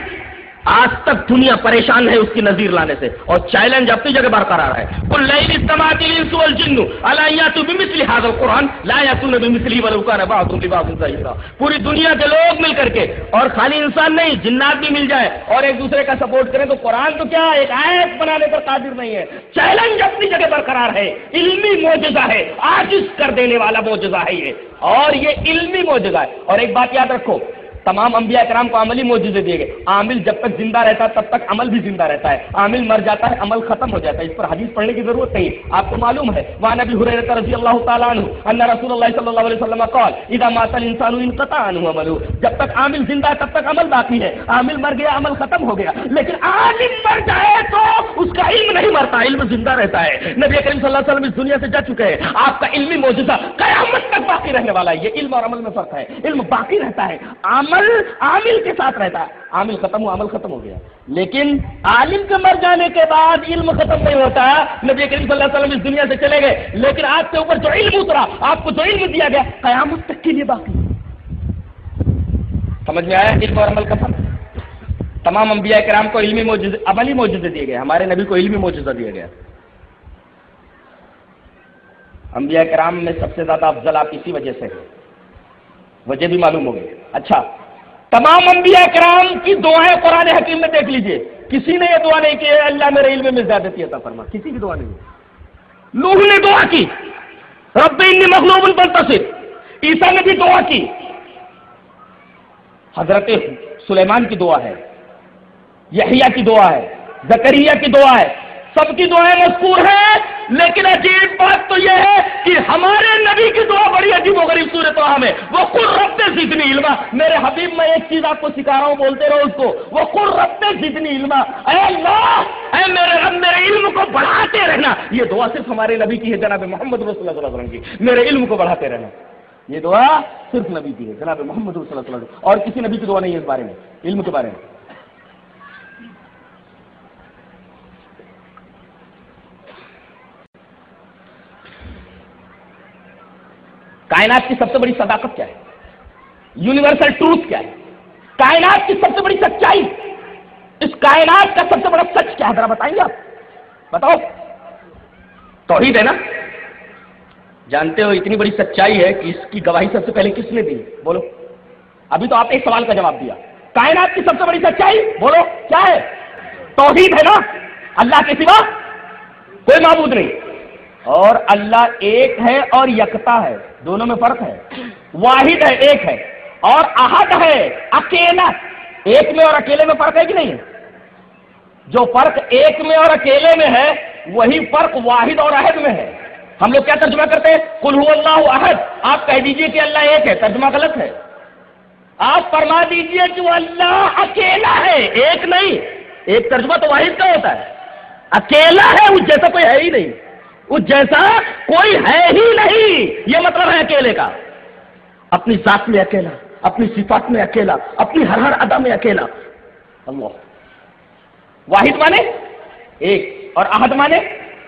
آج تک دنیا پریشان ہے اس کی نظیر لانے سے اور چیلنج اپنی جگہ برقرار ہے۔ کل الانس والجن، الا یاتوا بمثل هذا القران لا یاتون بمثله ولو كان بعضهم لبعض ظهيرا پوری دنیا کے لوگ مل کر کے، اور خالی انسان نہیں، جنات بھی مل جائے۔ اور ایک دوسرے کا سپورٹ کریں تو قرآن تو کیا ایک آیت بنانے پر قادر نہیں ہے۔ چیلنج اپنی جگہ برقرار ہے، علمی معجزہ ہے، عاجز کر دینے والا معجزہ ہے یہ۔ اور یہ علمی معجزہ ہے۔ اور ایک بات یاد رکھو تمام انبیاء کرام کو عملی موجودے دیے گئے۔ عامل جب تک زندہ رہتا ہے، تب تک عمل بھی زندہ رہتا ہے۔ عامل مر جاتا ہے، عمل ختم ہو جاتا ہے۔ اس پر حدیث پڑھنے کی ضرورت نہیں۔ آپ کو معلوم ہے وہاں نبی حریرت رضی اللہ تعالیٰ عنہ ان رسول اللہ صلی اللہ علیہ وسلم قال، اذا مات الانسان انقطع عنه عمله. جب تک عامل زندہ ہے، تب تک عمل باقی ہے۔ عامل مر گیا، عمل ختم ہو گیا۔ لیکن عالم مر جائے تو اس کا علم نہیں مرتا، علم زندہ رہتا ہے۔ نبی کریم صلی اللہ علیہ وسلم اس دنیا سے جا چکے ہیں۔ آپ کا علمی موجودہ قیامت تک باقی رہنے والا ہے۔ یہ علم اور عمل میں فرق ہے۔ علم باقی رہتا ہے۔ عمل عمل عامل کے ساتھ رہتا ہے۔ عامل ختم ہوا عمل ختم ہو گیا۔ لیکن عالم کے مر جانے کے بعد علم ختم نہیں ہوتا۔ نبی کریم صلی اللہ علیہ وسلم اس دنیا سے چلے گئے۔ لیکن آپ کے اوپر جو علم اترا، آپ کو جو علم دیا گیا، قیامت تک کے لیے باقی۔ سمجھ میں آیا؟ علم اور عمل کا فرق تمام انبیاء کرام کو علمی موجود عملی موجودے دیے گئے۔ ہمارے نبی کو علمی موجودہ دیا گیا۔ انبیاء کرام میں سب سے زیادہ افضل آپ اسی وجہ سے وجہ بھی معلوم ہو گئی۔ اچھا تمام انبیاء کرام کی دعائیں قرآن حکیم میں دیکھ لیجیے۔ کسی نے یہ دعا نہیں کی اللہ میرے علم میں زیادتی عطا فرما۔ کسی کی دعا نہیں نوح نے دعا کی۔ رب انی مغلوب منتصر۔ عیسیٰ نے بھی دعا کی۔ حضرت سلیمان کی دعا ہے۔ یحییٰ کی دعا ہے۔ زکریہ کی دعا ہے۔ سب کی دعائیں مذکور ہیں، لیکن عجیب بات تو یہ ہے کہ ہمارے نبی کی دعا بڑی عجیب و غریب صورت میں وہ کل رب جتنی علما۔ میرے حبیب، میں ایک چیز آپ کو سکھا رہا ہوں، بولتے رہو اس کو۔ وہ کل رب جتنی علما۔ اے اللہ، اے میرے رب، میرے علم کو بڑھاتے رہنا۔ یہ دعا صرف ہمارے نبی کی ہے، جناب محمد رسول اللہ علیہ وسلم کی۔ میرے علم کو بڑھاتے رہنا۔ یہ دعا صرف نبی کی ہے، جناب محمد رسول اللہ علیہ وسلم۔ اور کسی نبی کی دعا نہیں ہے اس بارے میں، علم کے بارے میں۔ کائنات کی سب سے بڑی صداقت کیا ہے؟ یونیورسل ٹروتھ کیا ہے؟ کائنات کی سب سے بڑی سچائی؟ اس کائنات کا سب سے بڑا سچ کیا ہے؟ ذرا بتائیں گے آپ؟ بتاؤ۔ توحید ہے نا؟ جانتے ہو اتنی بڑی سچائی ہے کہ اس کی گواہی سب سے پہلے کس نے دی؟ بولو۔ ابھی تو آپ ایک سوال کا جواب دیا۔ کائنات کی سب سے بڑی سچائی؟ بولو، کیا ہے؟ توحید ہے نا؟ اللہ کے سوا کوئی معبود نہیں۔ اور اللہ ایک ہے اور یکتا ہے، دونوں میں فرق ہے۔ واحد ہے، ایک ہے۔ اور احد ہے، اکیلا۔ ایک میں اور اکیلے میں فرق ہے کہ نہیں؟ جو فرق ایک میں اور اکیلے میں ہے، وہی فرق واحد اور عہد میں ہے۔ ہم لوگ کیا ترجمہ کرتے ہیں؟ کل اللہ عہد آپ کہہ دیجیے کہ اللہ ایک ہے، ترجمہ غلط ہے۔ آپ فرما دیجیے کہ اللہ اکیلا ہے، ایک نہیں۔ ایک ترجمہ تو واحد کا ہوتا ہے۔ اکیلا ہے، اس جیسا کوئی ہے ہی نہیں۔ اس جیسا کوئی ہے ہی نہیں، یہ مطلب ہے اکیلے کا۔ اپنی ذات میں اکیلا، اپنی صفات میں اکیلا، اپنی ہر ہر ادا میں اکیلا۔ اللہ۔ واحد مانے؟ ایک۔ اور احد مانے؟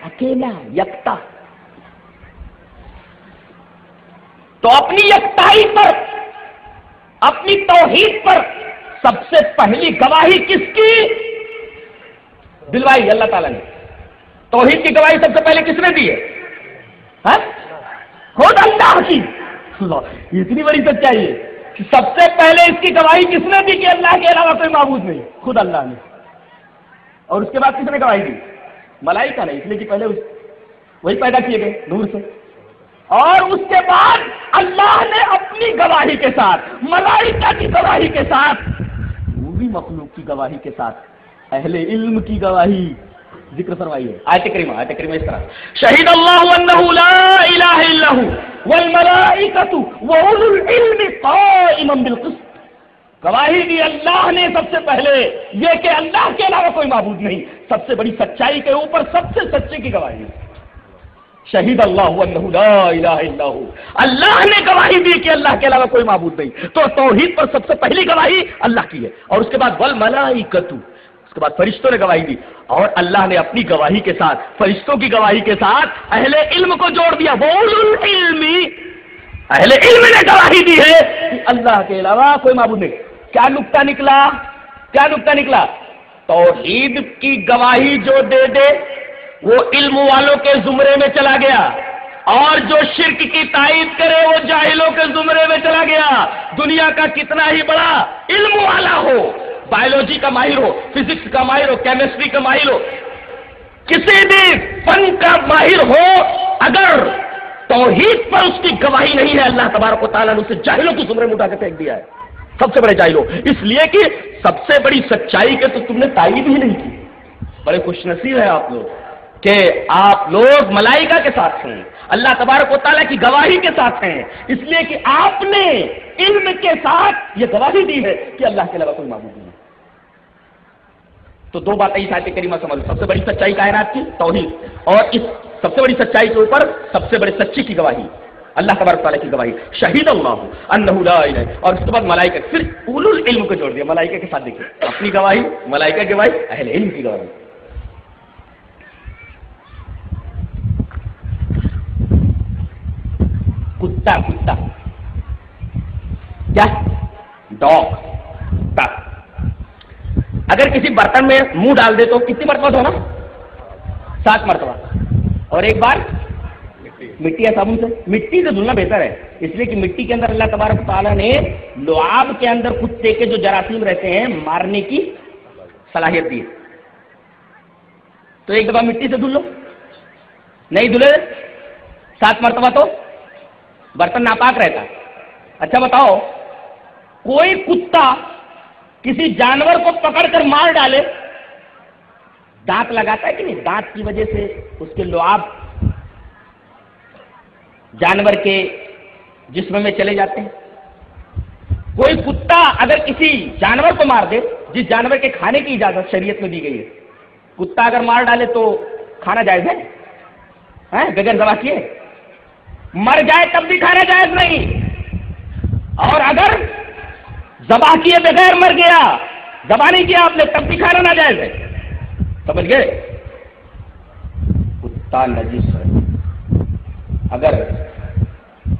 اکیلا، یکتا۔ تو اپنی یکتائی پر، اپنی توحید پر سب سے پہلی گواہی کس کی؟ دلوائی، اللہ تعالیٰ نے۔ توحید کی گواہی سب سے پہلے کس نے دی ہے؟ ہاں؟ خود اللہ کی۔ اتنی بڑی سچائی ہے کہ سب سے پہلے اس کی گواہی کس نے دی کہ اللہ کے علاوہ کوئی معبود نہیں؟ خود اللہ نے۔ اور اس کے بعد کس نے گواہی دی؟ ملائی کا نہیں اس لیے کہ پہلے وہی پیدا کیے گئے نور سے۔ اور اس کے بعد اللہ نے اپنی گواہی کے ساتھ، ملائکہ کی گواہی کے ساتھ، وہ بھی مخلوق کی گواہی کے ساتھ، اہل علم کی گواہی۔ ذکر فرمائیے۔ آیت کریمہ آیت کریمہ اس طرح۔ شہید اللہ انہ لا الہ الا ہو والملائکۃ واولو العلم قائما بالقسط۔ گواہی دی اللہ نے سب سے پہلے یہ کہ اللہ کے علاوہ کوئی معبود نہیں۔ سب سے بڑی سچائی کے اوپر سب سے سچے کی گواہی۔ شہید اللہ انہ لا الہ الا ہو۔ اللہ نے گواہی دی کہ اللہ کے علاوہ کوئی معبود نہیں۔ تو توحید پر سب سے پہلی گواہی اللہ کی ہے۔ اور اس کے بعد والملائکۃ کے بعد فرشتوں نے گواہی دی اور اللہ نے اپنی گواہی کے ساتھ، فرشتوں کی گواہی کے ساتھ اہل علم کو جوڑ دیا۔ اہل علم نے گواہی دی ہے کہ اللہ کے علاوہ کوئی معبود نہیں۔ کیا نقطہ نکلا؟ کیا نقطہ نکلا؟ توحید کی گواہی جو دے دے، وہ علم والوں کے زمرے میں چلا گیا۔ اور جو شرک کی تائید کرے، وہ جاہلوں کے زمرے میں چلا گیا۔ دنیا کا کتنا ہی بڑا علم والا ہو بایولوجی کا ماہر ہو فزکس کا ماہر ہو کیمسٹری کا ماہر ہو، کسی بھی فن کا ماہر ہو، اگر توحید پر اس کی گواہی نہیں ہے، اللہ تبارک و تعالیٰ نے اسے جاہلوں کو زمرے میں اٹھا کے پھینک دیا ہے۔ سب سے بڑے جاہلوں۔ اس لیے کہ سب سے بڑی سچائی کے تو تم نے تائید ہی نہیں کی۔ بڑے خوش نصیب ہے آپ لوگ کہ آپ لوگ ملائکہ کے ساتھ ہیں۔ اللہ تبارک و تعالیٰ کی گواہی کے ساتھ ہیں۔ اس لیے کہ آپ نے علم کے ساتھ یہ گواہی دی ہے کہ اللہ کے علاوہ کوئی معبود نہیں۔ تو دو باتیں اس آیت کریمہ سمجھ سب سے بڑی سچائی کائنات کی؟ توحید۔ اور اس سب سے بڑی سچائی کے اوپر سب سے بڑے سچی کی گواہی۔ اللہ تبارک تعالیٰ کی گواہی۔ شہید اللہ انہ لا الہ۔ اور اس کے بعد ملائکہ پھر اول العلم کو جوڑ دیا۔ ملائکہ کے ساتھ دیکھیے۔ اپنی گواہی، ملائکہ کی گواہی، اہل علم کی گواہی۔ کتا کتا۔ کیا؟ ڈاگ کتا اگر کسی برتن میں منہ ڈال دے تو کتنی مرتبہ دھونا؟ سات مرتبہ۔ اور ایک بار مٹی یا صابن سے۔ مٹی سے دھلنا بہتر ہے۔ اس لیے کہ مٹی کے اندر اللہ تبارک تعالیٰ نے لعاب کے اندر کتے کے جو جراثیم رہتے ہیں، مارنے کی صلاحیت دی تو ایک دفعہ مٹی سے دھل لو۔ نہیں دھلے سات مرتبہ تو برتن ناپاک رہتا۔ اچھا بتاؤ، کوئی کتا کسی جانور کو پکڑ کر مار ڈالے، دانت لگاتا ہے کہ نہیں؟ دانت کی وجہ سے اس کے لعاب جانور کے جسم میں چلے جاتے ہیں۔ کوئی کتا اگر کسی جانور کو مار دے، جس جانور کے کھانے کی اجازت شریعت میں دی گئی ہے، کتا اگر مار ڈالے تو کھانا جائز ہے؟ ہاں، بغیر دوا کیے۔ مر جائے تب بھی کھانا جائز نہیں۔ اور اگر زبا کیے بغیر مر گیا۔ زبا نہیں کیا آپ نے تب بھی کھانا نہ جائز ہے؟ سمجھ گئے؟ کتا نجس ہے۔ اگر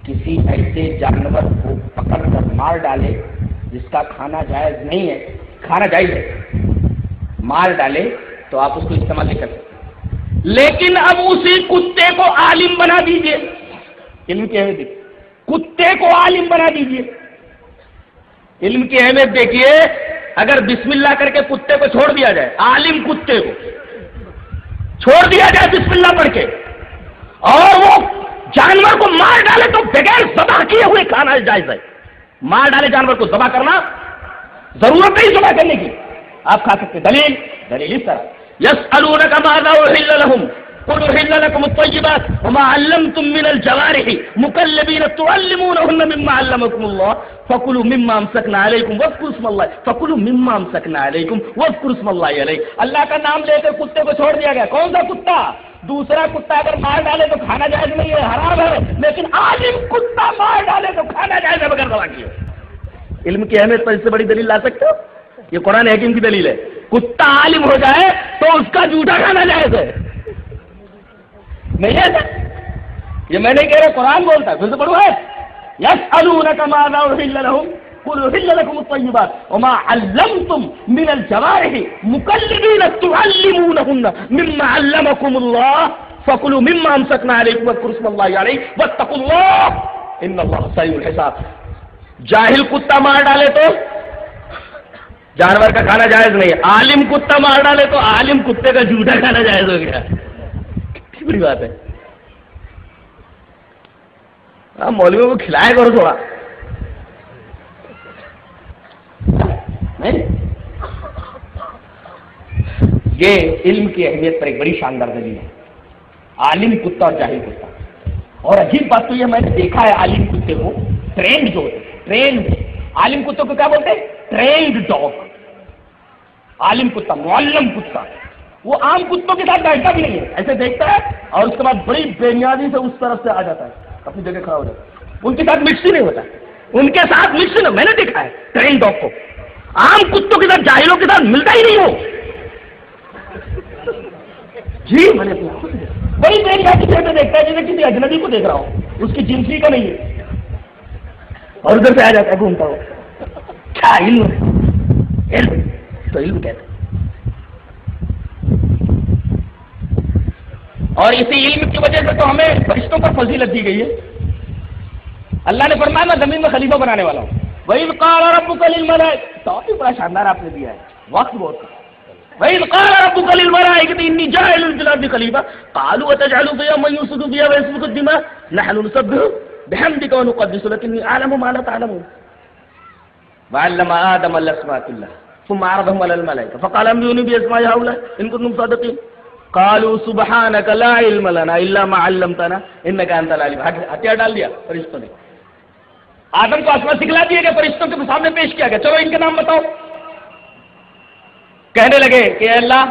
کسی ایسے جانور کو پکڑ کر مار ڈالے جس کا کھانا جائز نہیں ہے، کھانا جائز ہے، مار ڈالے تو آپ اس کو استعمال نہیں کر سکتے لیکن اب اسی کتے کو عالم بنا دیجیے۔ علم کی کتے کو عالم بنا دیجیے۔ علم کی اہمیت دیکھیے، اگر بسم اللہ کر کے کتے کو چھوڑ دیا جائے، عالم کتے کو، چھوڑ دیا جائے بسم اللہ پڑھ کے، اور وہ جانور کو مار ڈالے تو بغیر ذبح کیے ہوئے کھانا جائز ہے۔ مار ڈالے جانور کو ذبح کرنا ضرورت نہیں ذبح کرنے کی۔ آپ کھا سکتے دلیل دلیل اس طرح۔ یس الحم قل أحل لكم الطيبات وما علمتم من الجوارح مكلبين تعلمونهن مما علمكم الله فكلوا مما امسكنا عليكم واذكروا اسم الله فكلوا مما امسكنا عليكم واذكروا اسم الله عليه اللہ کا نام لے کر کتے کو چھوڑ دیا گیا۔ کون سا کتا؟ دوسرا کتا اگر مار ڈالے تو کھانا جائز نہیں ہے، حرام ہے۔ لیکن عالم کتا مار ڈالے تو کھانا جائز ہے بغیر دوا کیے علم کی اہمیت پر اس سے بڑی دلیل لا سکتے ہو؟ یہ قرآن حکیم کی دلیل ہے۔ کتا عالم ہو جائے تو اس کا جھوٹا کھانا جائز ہے۔ نہیں ہے یہ میں نہیں کہہ رہا، قرآن بولتا ہے۔ پھر تو پڑھو ہے۔ یس الونک ماذا احل لهم؟ قل احل لكم الطيبات. وما علمتم من الجوارح مكلبين تعلمونهن مما علمكم الله. فكلوا مما امسكنا عليكم واذكروا اسم الله عليه. واتقوا الله ان الله سريع الحساب. جاہل کتا مار ڈالے تو؟ جانور کا کھانا جائز نہیں عالم کتا مار ڈالے تو عالم کتے کا جھوٹا کھانا جائز ہو گیا. بڑی بات ہے. مولویوں کو کھلائے کرو تھوڑا یہ علم کی اہمیت پر ایک بڑی شاندار دلیل ہے عالم کتا اور جاہل کتا اور عجیب بات تو یہ میں نے دیکھا ہے عالم کتے کو ٹرینڈ جو ہوتے ٹرینڈ عالم کتوں کو کیا بولتے ٹرینڈ ڈاگ عالم کتا معلم کتا وہ عام کتوں کے ساتھ بیٹھتا بھی نہیں ہے ایسے دیکھتا ہے اور اس کے بعد بڑی بنیادی سے اس طرف سے آ جاتا ہے اپنی جگہ کھڑا ہو جاتا ان کے ساتھ مکس ہی نہیں ہوتا۔ ان کے ساتھ مکس نہیں۔ میں نے دیکھا ہے ٹرین ڈاگ کو۔ عام کتوں کے ساتھ، جاہلوں کے ساتھ ملتا ہی نہیں ہو۔ جی میں نے وہی بڑی بنیادی سے دیکھتا ہے جیسے کسی اجنبی کو دیکھ رہا ہوں اس کی جنسی کا نہیں ہے۔ اور ادھر سے آ جاتا ہے، گھومتا ہو۔ کیا علم علم تو علم کہتے ہیں۔ اور اسی علم کی وجہ سے تو ہمیں فرشتوں پر فضیلت دی گئی ہے۔ اللہ نے فرمایا، میں زمین میں خلیفہ بنانے والا ہوں۔ وہی قال ربك للملائكه تو بھی بڑا شاندار آپ نے دیا ہے۔ وقت بہت وہی قال ربك للملائكه جاعل في الارض قالوا وتجعل فيها من يفسد فيها ويسفك الدماء نحن نسبح بحمدك ونقدس لك اني اعلم ما لا تعلمون۔ وعلم كلها، ثم عرضهم على فقال هؤلاء كنتم صادقين۔ قالوا سبحانك لا علم لنا الا ما علمتنا انك انت العليم. ہتھیار ڈال دیا فرشتوں نے. آدم کو آسمان سکھلا دیا گیا، فرشتوں کے سامنے پیش کیا گیا. چلو ان کے نام بتاؤ. کہنے لگے کہ اللہ،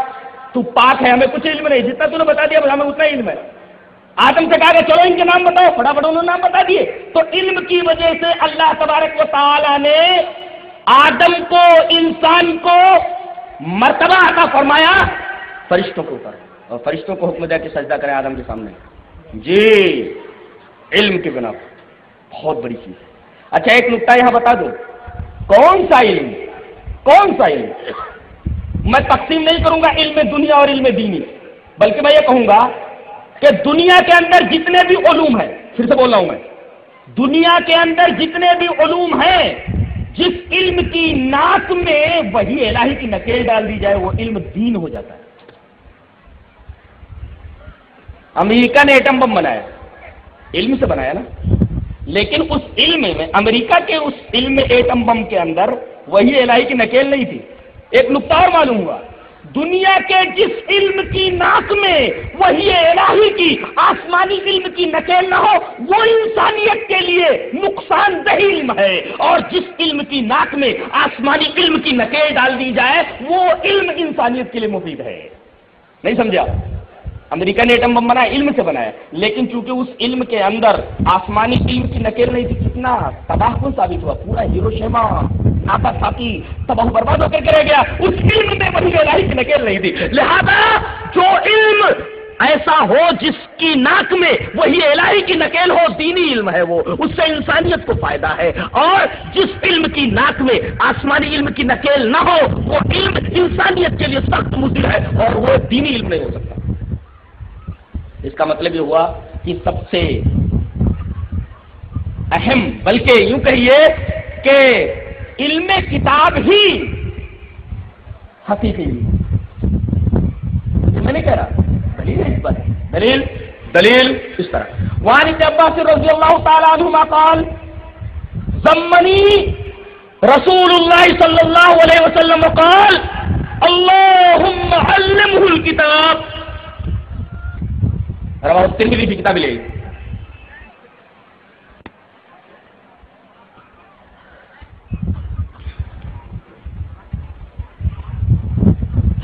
تو پاک ہے، ہمیں کچھ علم نہیں، جتنا تو نے بتا دیا ہمیں اتنا علم ہے. آدم سے کہا گیا، چلو ان کے نام بتاؤ. فٹافٹ انہوں نے نام بتا دیے. تو علم کی وجہ سے اللہ تبارک و تعالی نے آدم کو، انسان کو مرتبہ عطا فرمایا فرشتوں کے اوپر. اور فرشتوں کو حکم دیا کہ سجدہ کرے آدم کے سامنے۔ جی علم کے بنا بہت بڑی چیز ہے۔ اچھا ایک نقطہ یہاں بتا دو۔ کون سا علم؟ کون سا علم؟ میں تقسیم نہیں کروں گا علم دنیا اور علم دینی۔ بلکہ میں یہ کہوں گا کہ دنیا کے اندر جتنے بھی علوم ہیں، پھر سے بول رہا ہوں میں۔ دنیا کے اندر جتنے بھی علوم ہیں، جس علم کی ناک میں وہی الہی کی نکیل ڈال دی جائے، وہ علم دین ہو جاتا ہے۔ امریکہ نے ایٹم بم بنایا علم سے بنایا نا۔ لیکن اس علم میں، امریکہ کے اس علم ایٹم بم کے اندر وہی الہی کی نکیل نہیں تھی۔ ایک نقطہ اور معلوم ہوا۔ دنیا کے جس علم کی ناک میں وہی الہی کی آسمانی علم کی نکیل نہ ہو، وہ انسانیت کے لیے نقصان دہ علم ہے۔ اور جس علم کی ناک میں آسمانی علم کی نکیل ڈال دی جائے، وہ علم انسانیت کے لیے مفید ہے۔ نہیں سمجھا امریکہ نے ایٹم بم بنایا علم سے بنایا لیکن چونکہ اس علم کے اندر آسمانی علم کی نکیل نہیں تھی، کتنا تباہ کن ثابت ہوا، پورا ہیرو شیما ناپا ساتھی تباہ برباد ہو کر کے رہ گیا۔ اس علم میں وہی الہی کی نکیل نہیں تھی۔ لہذا جو علم ایسا ہو جس کی ناک میں، وہی الہی کی نکیل ہو، دینی علم ہے وہ۔ اس سے انسانیت کو فائدہ ہے۔ اور جس علم کی ناک میں آسمانی علم کی نکیل نہ ہو، وہ علم انسانیت کے لیے سخت مشکل ہے اور وہ دینی علم نہیں ہو سکتا۔ اس کا مطلب یہ ہوا کہ سب سے اہم، بلکہ یوں کہیے کہ علم کتاب ہی حقیقی میں نہیں کہہ رہا۔ دلیل اس پر۔ دلیل دلیل اس طرح۔ وہاں عباس رضی اللہ تعالیٰ عنہ قال زمنی رسول اللہ صلی اللہ علیہ وسلم قال، اللہم علمہ الكتاب ترمذی کی کتاب لے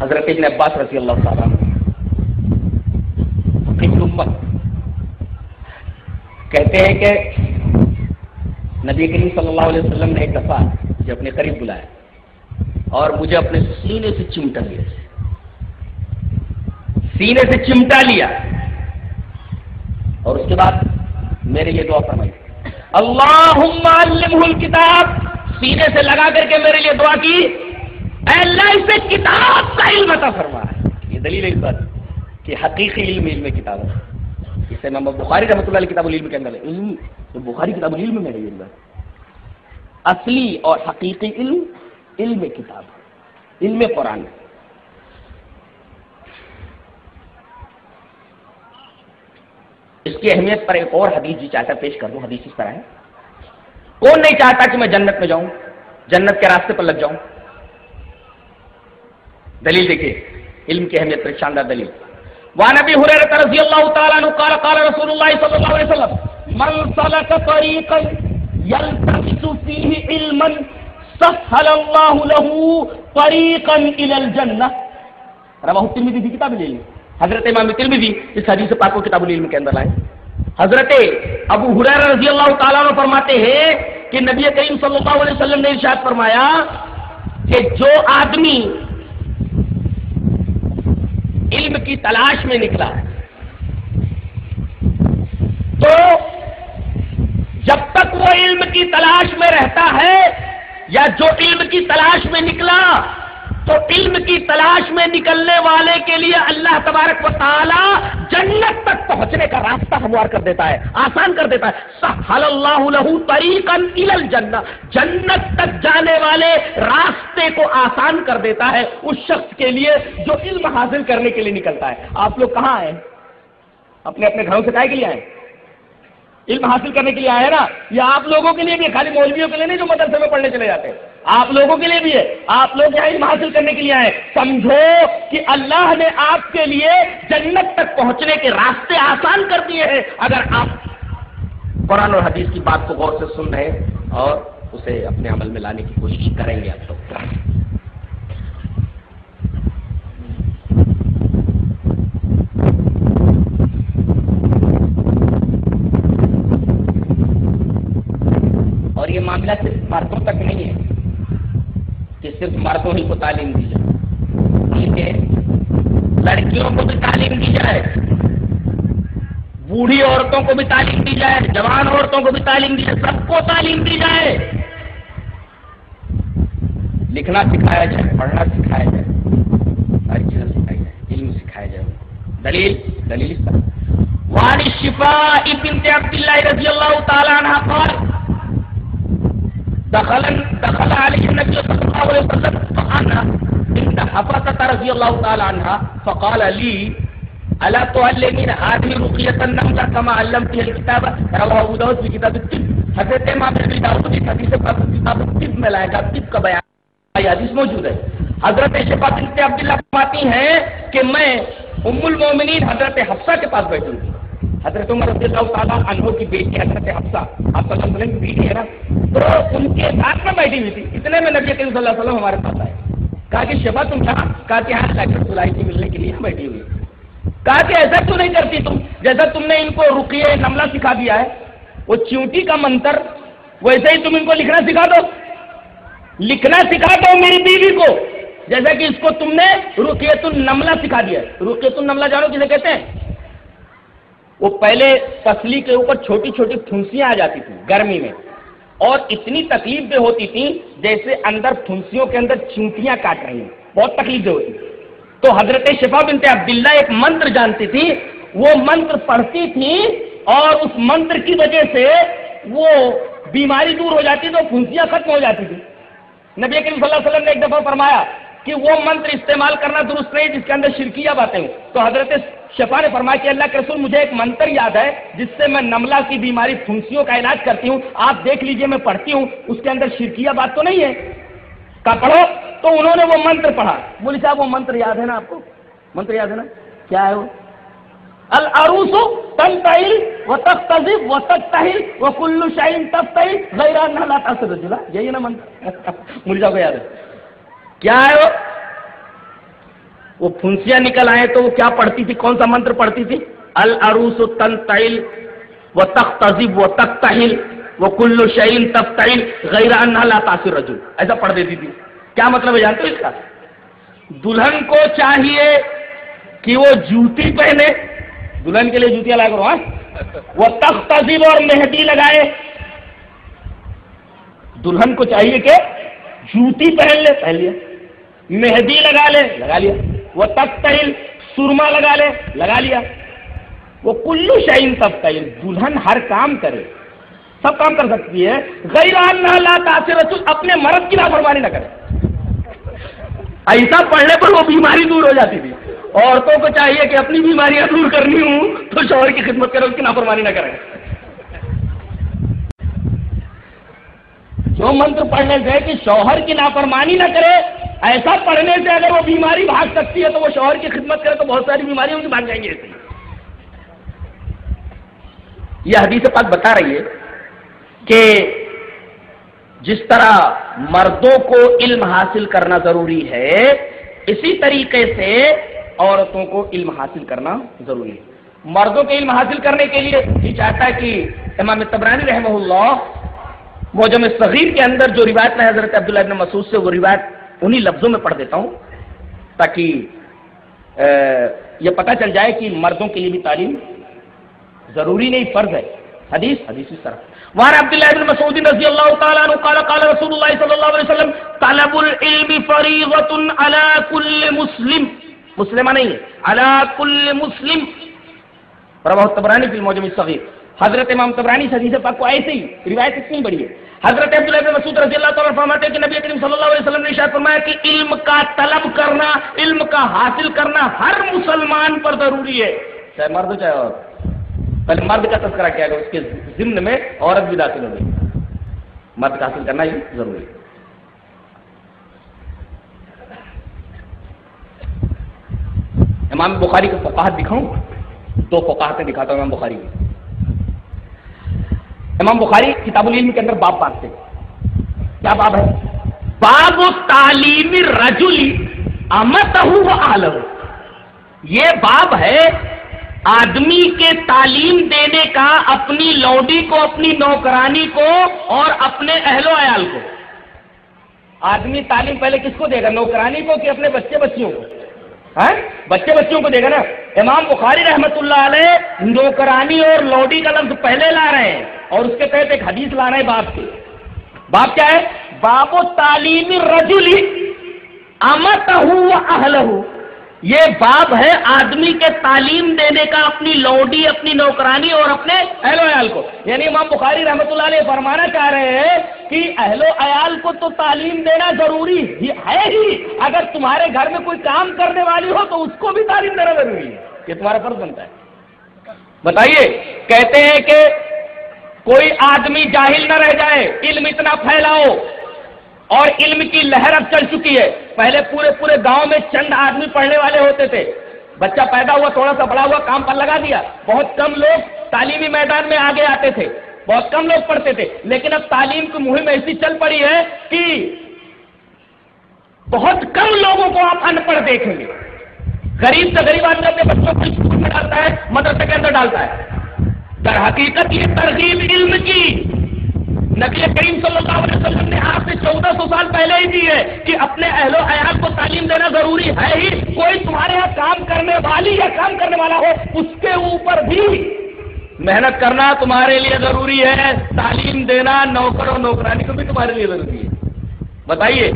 حضرت ابن عباس رضی اللہ تعالیٰ کہتے ہیں کہ نبی کریم صلی اللہ علیہ وسلم نے ایک دفعہ جو اپنے قریب بلایا اور مجھے اپنے سینے سے چمٹا لیا سینے سے چمٹا لیا اور اس کے بعد میرے لیے دعا فرمائی۔ اللہ کتاب سینے سے لگا کر کے میرے لیے دعا کی۔ اللہ اسے کتاب کا علم عطا فرما۔ یہ دلیل اس بات کہ حقیقی علم علم کتاب ہے۔ اسے میں بخاری رحمۃ اللہ علیہ کتاب العلم کے اندر علم، تو بخاری کتاب العلم میں علم اصلی اور حقیقی علم علم کتاب علم قرآن ہے۔ اس کی اہمیت پر ایک اور حدیث جی چاہتا پیش کر دوں، حدیث اس طرح ہے۔ کون نہیں چاہتا کہ میں جنت میں جاؤں، جنت کے راستے پر لگ جاؤں؟ دلیل دیکھیے، علم کی اہمیت پر شاندار دلیل۔ وعن ابي هريره رضي الله تعالى عنه قال قال رسول الله صلى الله عليه وسلم، من سلك طريقا يلتمس فيه علما سهل الله له طريقا الى الجنه رواه الترمذي في كتاب العلم حضرت امام ترمذی اس حدیث پاک کو کتاب العلم کے اندر لائے حضرت ابو حریر رضی اللہ تعالیٰ عنہ فرماتے ہیں کہ نبی کریم صلی اللہ علیہ وسلم نے ارشاد فرمایا کہ جو آدمی علم کی تلاش میں نکلا تو جب تک وہ علم کی تلاش میں رہتا ہے یا جو علم کی تلاش میں نکلا تو علم کی تلاش میں نکلنے والے کے لیے اللہ تبارک و تعالی جنت تک پہنچنے کا راستہ ہموار کر دیتا ہے، آسان کر دیتا ہے۔ سہل اللہ لہو طریقا الجنہ جنت تک جانے والے راستے کو آسان کر دیتا ہے اس شخص کے لیے جو علم حاصل کرنے کے لیے نکلتا ہے۔ آپ لوگ کہاں آئے اپنے اپنے گھروں سے کائے کے لیے آئے؟ علم حاصل کرنے کے لیے آئے نا؟ یہ آپ لوگوں کے لیے بھی خالی مولویوں کے لیے نہیں جو مدرسے میں پڑھنے چلے جاتے ہیں؟ آپ لوگوں کے لیے بھی ہے۔ آپ لوگ یہاں علم حاصل کرنے کے لیے آئے۔ سمجھو کہ اللہ نے آپ کے لیے جنت تک پہنچنے کے راستے آسان کر دیے ہیں۔ اگر آپ قرآن اور حدیث کی بات کو غور سے سن رہے ہیں اور اسے اپنے عمل میں لانے کی کوشش کریں گے آپ لوگ۔ اور یہ معاملہ صرف مردوں تک نہیں ہے۔ صرف مردوں ہی کو تعلیم دی جائے۔ بلکہ لڑکیوں کو بھی تعلیم دی جائے۔ بوڑھی عورتوں کو بھی تعلیم دی جائے۔ جوان عورتوں کو بھی تعلیم دی جائے۔ سب کو تعلیم دی جائے۔ لکھنا سکھایا جائے، پڑھنا سکھایا جائے۔ ہر چیز سکھائی جائے علم سکھایا جائے۔ دلیل؟ دلیل اس طرح۔ وعن الشفاء بنت عبد الله رضي الله قال دخل دخل عليه النبي صلى الله عليه وسلم فانا عند حفصه رضي الله تعالى عنها فقال لي الا تعلمين هذه رقيه النمله كما علمتها الكتاب؟ رواه ابو داود في كتاب الطب. حضرت امام ابي داود اس حدیث پر کتاب الطب میں لائے گا، طب کا بیان۔ یہ حدیث موجود ہے؟ حضرت شفا بنت عبداللہ فرماتی ہیں کہ میں ام المومنین حضرت حفصہ کے پاس بیٹھی ہوں۔ حضرت عمر رضی اللہ تعالیٰ عنہ کی بیٹی حضرت حفصہ. آپ صلی اللہ علیہ وسلم کی بیٹی ہے نا. تو ان کے ساتھ میں بیٹھی ہوئی تھی. اتنے میں نبی کریم صلی اللہ علیہ وسلم ہمارے پاس آئے. کہا کہ شفا تم کہاں کہا کہ ہاں ڈاکٹر سلائی کی ملنے کے لیے بیٹھی ہوئی کہا کہ ایسا کیوں نہیں کرتی تم؟ جیسا تم نے ان کو رکیے نملہ سکھا دیا ہے. وہ چیونٹی کا منتر. ویسے ہی تم ان کو لکھنا سکھا دو. لکھنا سکھا دو میری بیوی کو. جیسا کہ اس کو تم نے رقیت النملہ سکھا دیا ہے. رقیت النملہ جانو کسے کہتے ہیں؟ وہ پہلے پسلی کے اوپر چھوٹی چھوٹی پھنسیاں آ جاتی تھیں گرمی میں اور اتنی تکلیف بھی ہوتی تھی جیسے اندر پھنسیوں کے اندر چونٹیاں کاٹ رہی ہیں۔ بہت تکلیف بھی ہوتی تو حضرت شفا بنت عبداللہ ایک منتر جانتی تھی وہ منتر پڑھتی تھی اور اس منتر کی وجہ سے وہ بیماری دور ہو جاتی تو پھنسیاں ختم ہو جاتی تھی نبی کریم صلی اللہ علیہ وسلم نے ایک دفعہ فرمایا کہ وہ منتر استعمال کرنا درست نہیں، جس کے اندر شرکیہ باتیں ہوں۔ تو حضرت شفا نے فرمایا کہ اللہ کے رسول، مجھے ایک منتر یاد ہے، جس سے میں نملہ کی بیماری پھنسیوں کا علاج کرتی ہوں۔ آپ دیکھ لیجیے، میں پڑھتی ہوں، اس کے اندر شرکیہ بات تو نہیں ہے۔ کہا، پڑھو۔ تو انہوں نے وہ منتر پڑھا۔ بولی صاحب، وہ منتر یاد ہے نا آپ کو؟ منتر یاد ہے نا؟ کیا ہے وہ؟ العروس تنتہل و تختزب و تختہل و کلو شاہین تفتہل غیران لا تاثر رجلا یہی نا منتر؟ مجھے کو یاد ہے۔ کیا ہے وہ؟ وہ پھنسیاں نکل آئے تو وہ کیا پڑھتی تھی؟ کون سا منتر پڑھتی تھی؟ العروس تنتہل و تختزب و تختہل وہ کلو شعین تفتعل غیر لا تاثر رجل۔ ایسا پڑھ دیتی تھی۔ کیا مطلب ہے؟ جانتے ہو اس کا؟ دلہن کو چاہیے کہ وہ جوتی پہنے۔ دلہن کے لیے جوتیاں لایا کرو ہاں؟ وہ تخت تہذیب اور مہندی لگائے۔ دلہن کو چاہیے کہ جوتی پہن لے۔ پہن لیا۔ مہندی لگا لے۔ لگا لیا۔ وہ تخت سرما لگا لے، لگا لیا۔ وہ کلو شائن تب دلہن ہر کام کرے۔ سب کام کر سکتی ہے۔ غیر لا تاثر اپنے مرد کی نافرمانی نہ کرے۔ ایسا پڑھنے پر وہ بیماری دور ہو جاتی تھی۔ عورتوں کو چاہیے کہ اپنی بیماریاں دور کرنی ہوں، تو شوہر کی خدمت کرے، اس کی نافرمانی نہ کرے۔ جو منتر پڑھنے سے کہ شوہر کی نافرمانی نہ کرے ایسا پڑھنے سے اگر وہ بیماری بھاگ سکتی ہے تو وہ شوہر کی خدمت کرے تو بہت ساری بیماریاں ان کی بھاگ جائیں گی ایسے یہ حدیث پاک بتا رہی ہے کہ جس طرح مردوں کو علم حاصل کرنا ضروری ہے، اسی طریقے سے عورتوں کو علم حاصل کرنا ضروری ہے۔ مردوں کے علم حاصل کرنے کے لیے یہ چاہتا ہے کہ امام تبرانی رحمہ اللہ موجم صغیر کے اندر جو روایت میں حضرت عبداللہ ابن مسعود سے وہ روایت انہی لفظوں میں پڑھ دیتا ہوں تاکہ یہ پتہ چل جائے کہ مردوں کے لیے بھی تعلیم ضروری نہیں، فرض ہے۔ حدیث حدیث اس طرح۔ وعن عبد الله بن مسعود رضي الله تعالى عنه قال قال رسول الله صلى الله عليه وسلم، طلب العلم فريضة على كل مسلم۔ مسلمہ نہیں ہے، على كل مسلم۔ رواه الطبراني في المعجم الصغير۔ حضرت امام طبرانی سے حدیث پاک کو ایسے ہی روایت اتنی بڑی ہے۔ حضرت عبداللہ بن مسعود رضی اللہ تعالیٰ فرماتے ہیں کہ نبی کریم صلی اللہ علیہ وسلم نے ارشاد فرمایا کہ علم کا طلب کرنا، علم کا حاصل کرنا ہر مسلمان پر ضروری ہے۔ چاہے مرد چاہے عورت۔ پہلے مرد کا تذکرہ کیا گیا، اس کے ضمن میں عورت بھی داخل ہو گئی۔ مرد کا حاصل کرنا ہی ضروری ہے۔ امام بخاری کو فقاہت دکھاؤں۔ دو فقاہتیں دکھاتا ہوں، امام بخاری کی۔ امام بخاری کتاب العلم کے اندر باب باندھتے کیا باب ہے؟ باب و تعلیم رجولی امت عالم یہ باب ہے آدمی کے تعلیم دینے کا، اپنی لوڈی کو، اپنی نوکرانی کو اور اپنے اہل و عیال کو۔ آدمی تعلیم پہلے کس کو دے گا؟ نوکرانی کو کہ اپنے بچے بچیوں کو؟ ہاں؟ بچے بچوں کو دے گا نا؟ امام بخاری رحمت اللہ علیہ نوکرانی اور لوڈی کا لفظ پہلے لا رہے ہیں اور اس کے تحت ایک حدیث لا رہے ہیں باپ کے باپ کیا ہے؟ باب و تعلیمی رجولی امت اہل یہ باب ہے آدمی کے تعلیم دینے کا، اپنی لوڈی اپنی نوکرانی اور اپنے اہل و عیال کو۔ یعنی امام بخاری رحمت اللہ علیہ فرمانا چاہ رہے ہیں کہ اہل و عیال کو تو تعلیم دینا ضروری ہے ہی۔ اگر تمہارے گھر میں کوئی کام کرنے والی ہو تو اس کو بھی تعلیم دینا ضروری ہے۔ یہ تمہارا فرض بنتا ہے۔ بتائیے، کہتے ہیں کہ کوئی آدمی جاہل نہ رہ جائے، علم اتنا پھیلاؤ اور علم کی لہر اب چل چکی ہے۔ پہلے پورے پورے گاؤں میں چند آدمی پڑھنے والے ہوتے تھے۔ بچہ پیدا ہوا، تھوڑا سا بڑا ہوا، کام پر لگا دیا۔ بہت کم لوگ تعلیمی میدان میں آگے آتے تھے۔ بہت کم لوگ پڑھتے تھے۔ لیکن اب تعلیم کی مہم ایسی چل پڑی ہے کہ بہت کم لوگوں کو آپ ان پڑھ دیکھیں گے۔ غریب سے غریب آدمی اپنے بچوں کو اسکول میں ڈالتا ہے، مدرسے کے اندر ڈالتا ہے۔ در حقیقت یہ ترغیب علم کی نبی کریم صلی اللہ علیہ وسلم نے آپ سے چودہ سو سال پہلے ہی دی ہے کہ اپنے اہل و عیال کو تعلیم دینا ضروری ہے ہی۔ کوئی تمہارے یہاں کام کرنے والی یا کام کرنے والا ہو، اس کے اوپر بھی محنت کرنا تمہارے لیے ضروری ہے۔ تعلیم دینا نوکر و نوکرانی کو بھی تمہارے لیے ضروری ہے۔ بتائیے،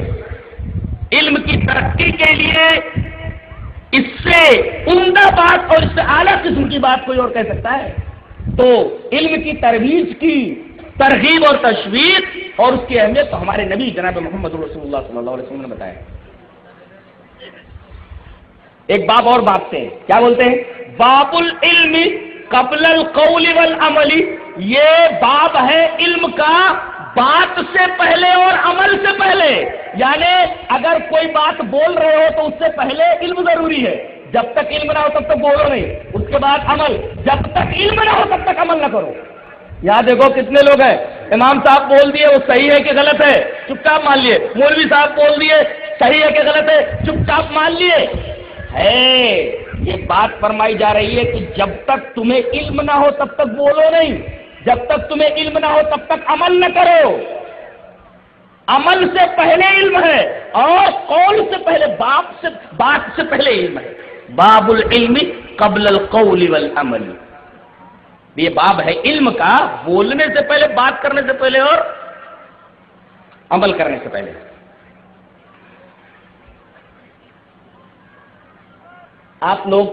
علم کی ترقی کے لیے اس سے عمدہ بات اور اس سے اعلیٰ قسم کی بات کوئی اور کہہ سکتا ہے؟ تو علم کی ترویج کی ترغیب اور تشویر اور اس کی اہمیت تو ہمارے نبی جناب محمد رسول اللہ صلی اللہ علیہ وسلم نے بتایا ایک باب اور بات سے کیا بولتے ہیں؟ باب العلم قبل القول والعمل۔ یہ باب ہے علم کا بات سے پہلے اور عمل سے پہلے۔ یعنی اگر کوئی بات بول رہے ہو تو اس سے پہلے علم ضروری ہے۔ جب تک علم نہ ہو تب تک بولو نہیں۔ اس کے بعد عمل۔ جب تک علم نہ ہو تب تک عمل نہ کرو۔ یہاں دیکھو کتنے لوگ ہیں۔ امام صاحب بول دیے وہ صحیح ہے کہ غلط ہے۔ چپ چاپ مان لیے۔ مولوی صاحب بول دیے صحیح ہے کہ غلط ہے۔ چپ چاپ مان لیے۔ ہے، یہ بات فرمائی جا رہی ہے کہ جب تک تمہیں علم نہ ہو تب تک بولو نہیں۔ جب تک تمہیں علم نہ ہو تب تک عمل نہ کرو۔ عمل سے پہلے علم ہے اور قول سے پہلے باپ سے بات سے پہلے علم ہے۔ باب العلم قبل القول والعمل۔ یہ باب ہے علم کا بولنے سے پہلے، بات کرنے سے پہلے اور عمل کرنے سے پہلے۔ آپ لوگ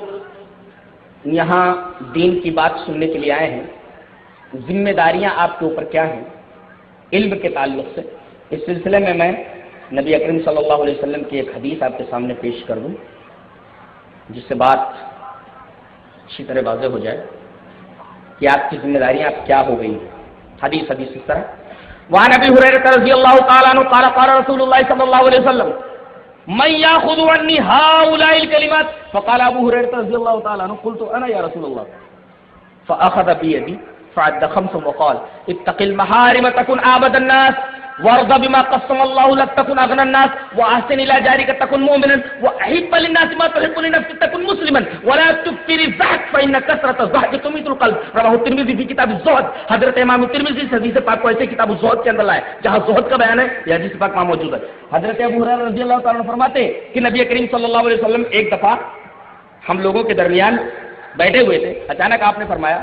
یہاں دین کی بات سننے کے لیے آئے ہیں۔ ذمہ داریاں آپ کے اوپر کیا ہیں؟ علم کے تعلق سے۔ اس سلسلے میں میں نبی اکرم صلی اللہ علیہ وسلم کی ایک حدیث آپ کے سامنے پیش کر دوں، جس سے بات اچھی طرح واضح ہو جائے۔ کہ آپ کی ذمہ داریاں آپ کیا ہو گئی حدیث حدیث اس طرح۔ وہاں نبی حریرہ رضی اللہ تعالیٰ عنہ قال قال رسول اللہ صلی اللہ علیہ وسلم، من ياخذ عني هؤلاء الكلمات فقال ابو هريره رضي الله تعالى عنه قلت انا يا رسول الله فاخذ بيدي فعد خمس وقال، اتق المحارم تكن عابد الناس وارض بما قسم الله لك تكن اغنى الناس واحسن الى جارك تكن مؤمنا واحب للناس ما تحب لنفسك تكن مسلما. ولا تكثر الزهد فان كثره الزهد تميت القلب. رواه الترمذي في كتاب الزهد. حضرت امام الترمذی اس حدیث پاک کو ایسے کتاب الزهد کے اندر لائے، جہاں زہد کا بیان ہے، یہ حدیث پاک میں موجود ہے۔ حضرت ابو ہریرہ رضی اللہ تعالی عنہ فرماتے ہیں کہ نبی کریم صلی اللہ علیہ وسلم ایک دفعہ ہم لوگوں کے درمیان بیٹھے ہوئے تھے۔ اچانک آپ نے فرمایا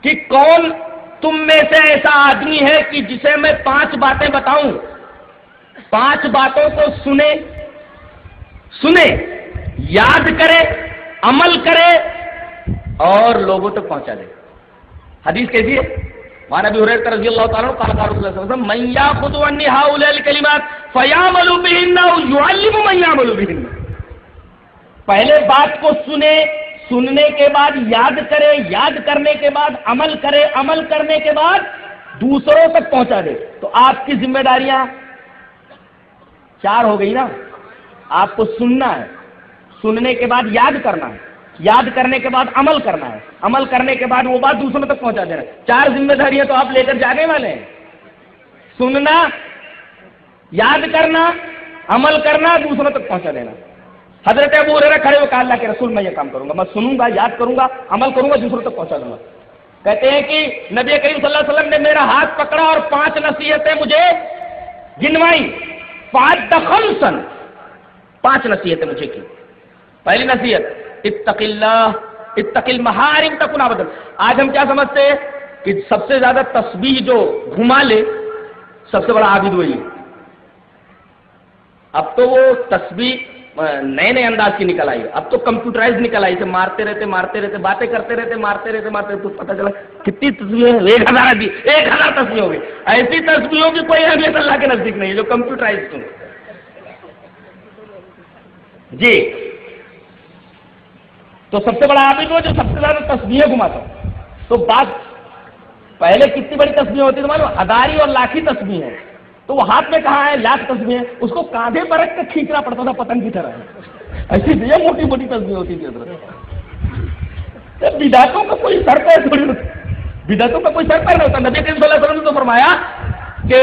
کہ کون تم میں سے ایسا آدمی ہے کہ جسے میں پانچ باتیں بتاؤں۔ پانچ باتوں کو سنے سنے، یاد کرے، عمل کرے اور لوگوں تک پہنچا دے۔ حدیث کیسی ہے؟ مانا بھی رضی اللہ تعالیٰ کہا کار صلی اللہ علیہ وسلم میا خود کلمات فیام البین میام البین پہلے بات کو سنے سننے کے بعد، یاد کرے، یاد کرنے کے بعد، عمل کرے، عمل کرنے کے بعد دوسروں تک پہنچا دے۔ تو آپ کی ذمہ داریاں چار ہو گئی نا؟ آپ کو سننا ہے۔ سننے کے بعد یاد کرنا ہے۔ یاد کرنے کے بعد عمل کرنا ہے۔ عمل کرنے کے بعد وہ بات دوسروں تک پہنچا دینا چار ذمہ داریاں تو آپ لے کر جانے والے ہیں۔ سننا، یاد کرنا، عمل کرنا، دوسروں تک پہنچا دینا۔ حضرت ابو ہریرہ کھڑے ہو کہا، اللہ کے رسول میں یہ کام کروں گا، میں سنوں گا، یاد کروں گا، عمل کروں گا دوسروں تک پہنچا دوں گا۔ کہتے ہیں کہ نبی کریم صلی اللہ علیہ وسلم نے میرا ہاتھ پکڑا اور پانچ نصیحتیں مجھے گنوائی پانچ دخل سن پانچ نصیحتیں مجھے کی۔ پہلی نصیحت، اتق اللہ اتقل محارم تک بدل آج ہم کیا سمجھتے ہیں کہ سب سے زیادہ تسبیح جو گھما لے، سب سے بڑا عابد وہی۔ اب تو وہ تسبیح نئے نئے انداز کی نکل آئی اب تو کمپیوٹرائز نکل آئی مارتے رہتے مارتے رہتے، باتیں کرتے رہتے، مارتے رہتے، مارتے تو پتہ چلا کتنی تصویریں ایک ہزار دی ایک ہزار تصویر ہوگی ایسی تصویروں کی کوئی اہمیت اللہ کے نزدیک نہیں جو کمپیوٹرائز تم جی۔ تو سب سے بڑا عابد وہ جو سب سے زیادہ تصویریں گھماتا ہوں۔ تو بات، پہلے کتنی بڑی تصویر ہوتی ہے؟ ہزاری اور لاکھی تصویر ہے تو وہ ہاتھ میں کہاں ہے؟ لاکھ تصویر اس کو کاندھے پر رکھ کے کھینچنا پڑتا تھا، پتنگ کی طرح۔ ایسی یہ موٹی موٹی تصویر ہوتی تھی حضرت بداتوں کا کوئی سر پیر تھوڑی بداتوں کا کوئی سر پیر نہیں ہوتا۔ نبی کریم صلی اللہ علیہ وسلم نے تو فرمایا کہ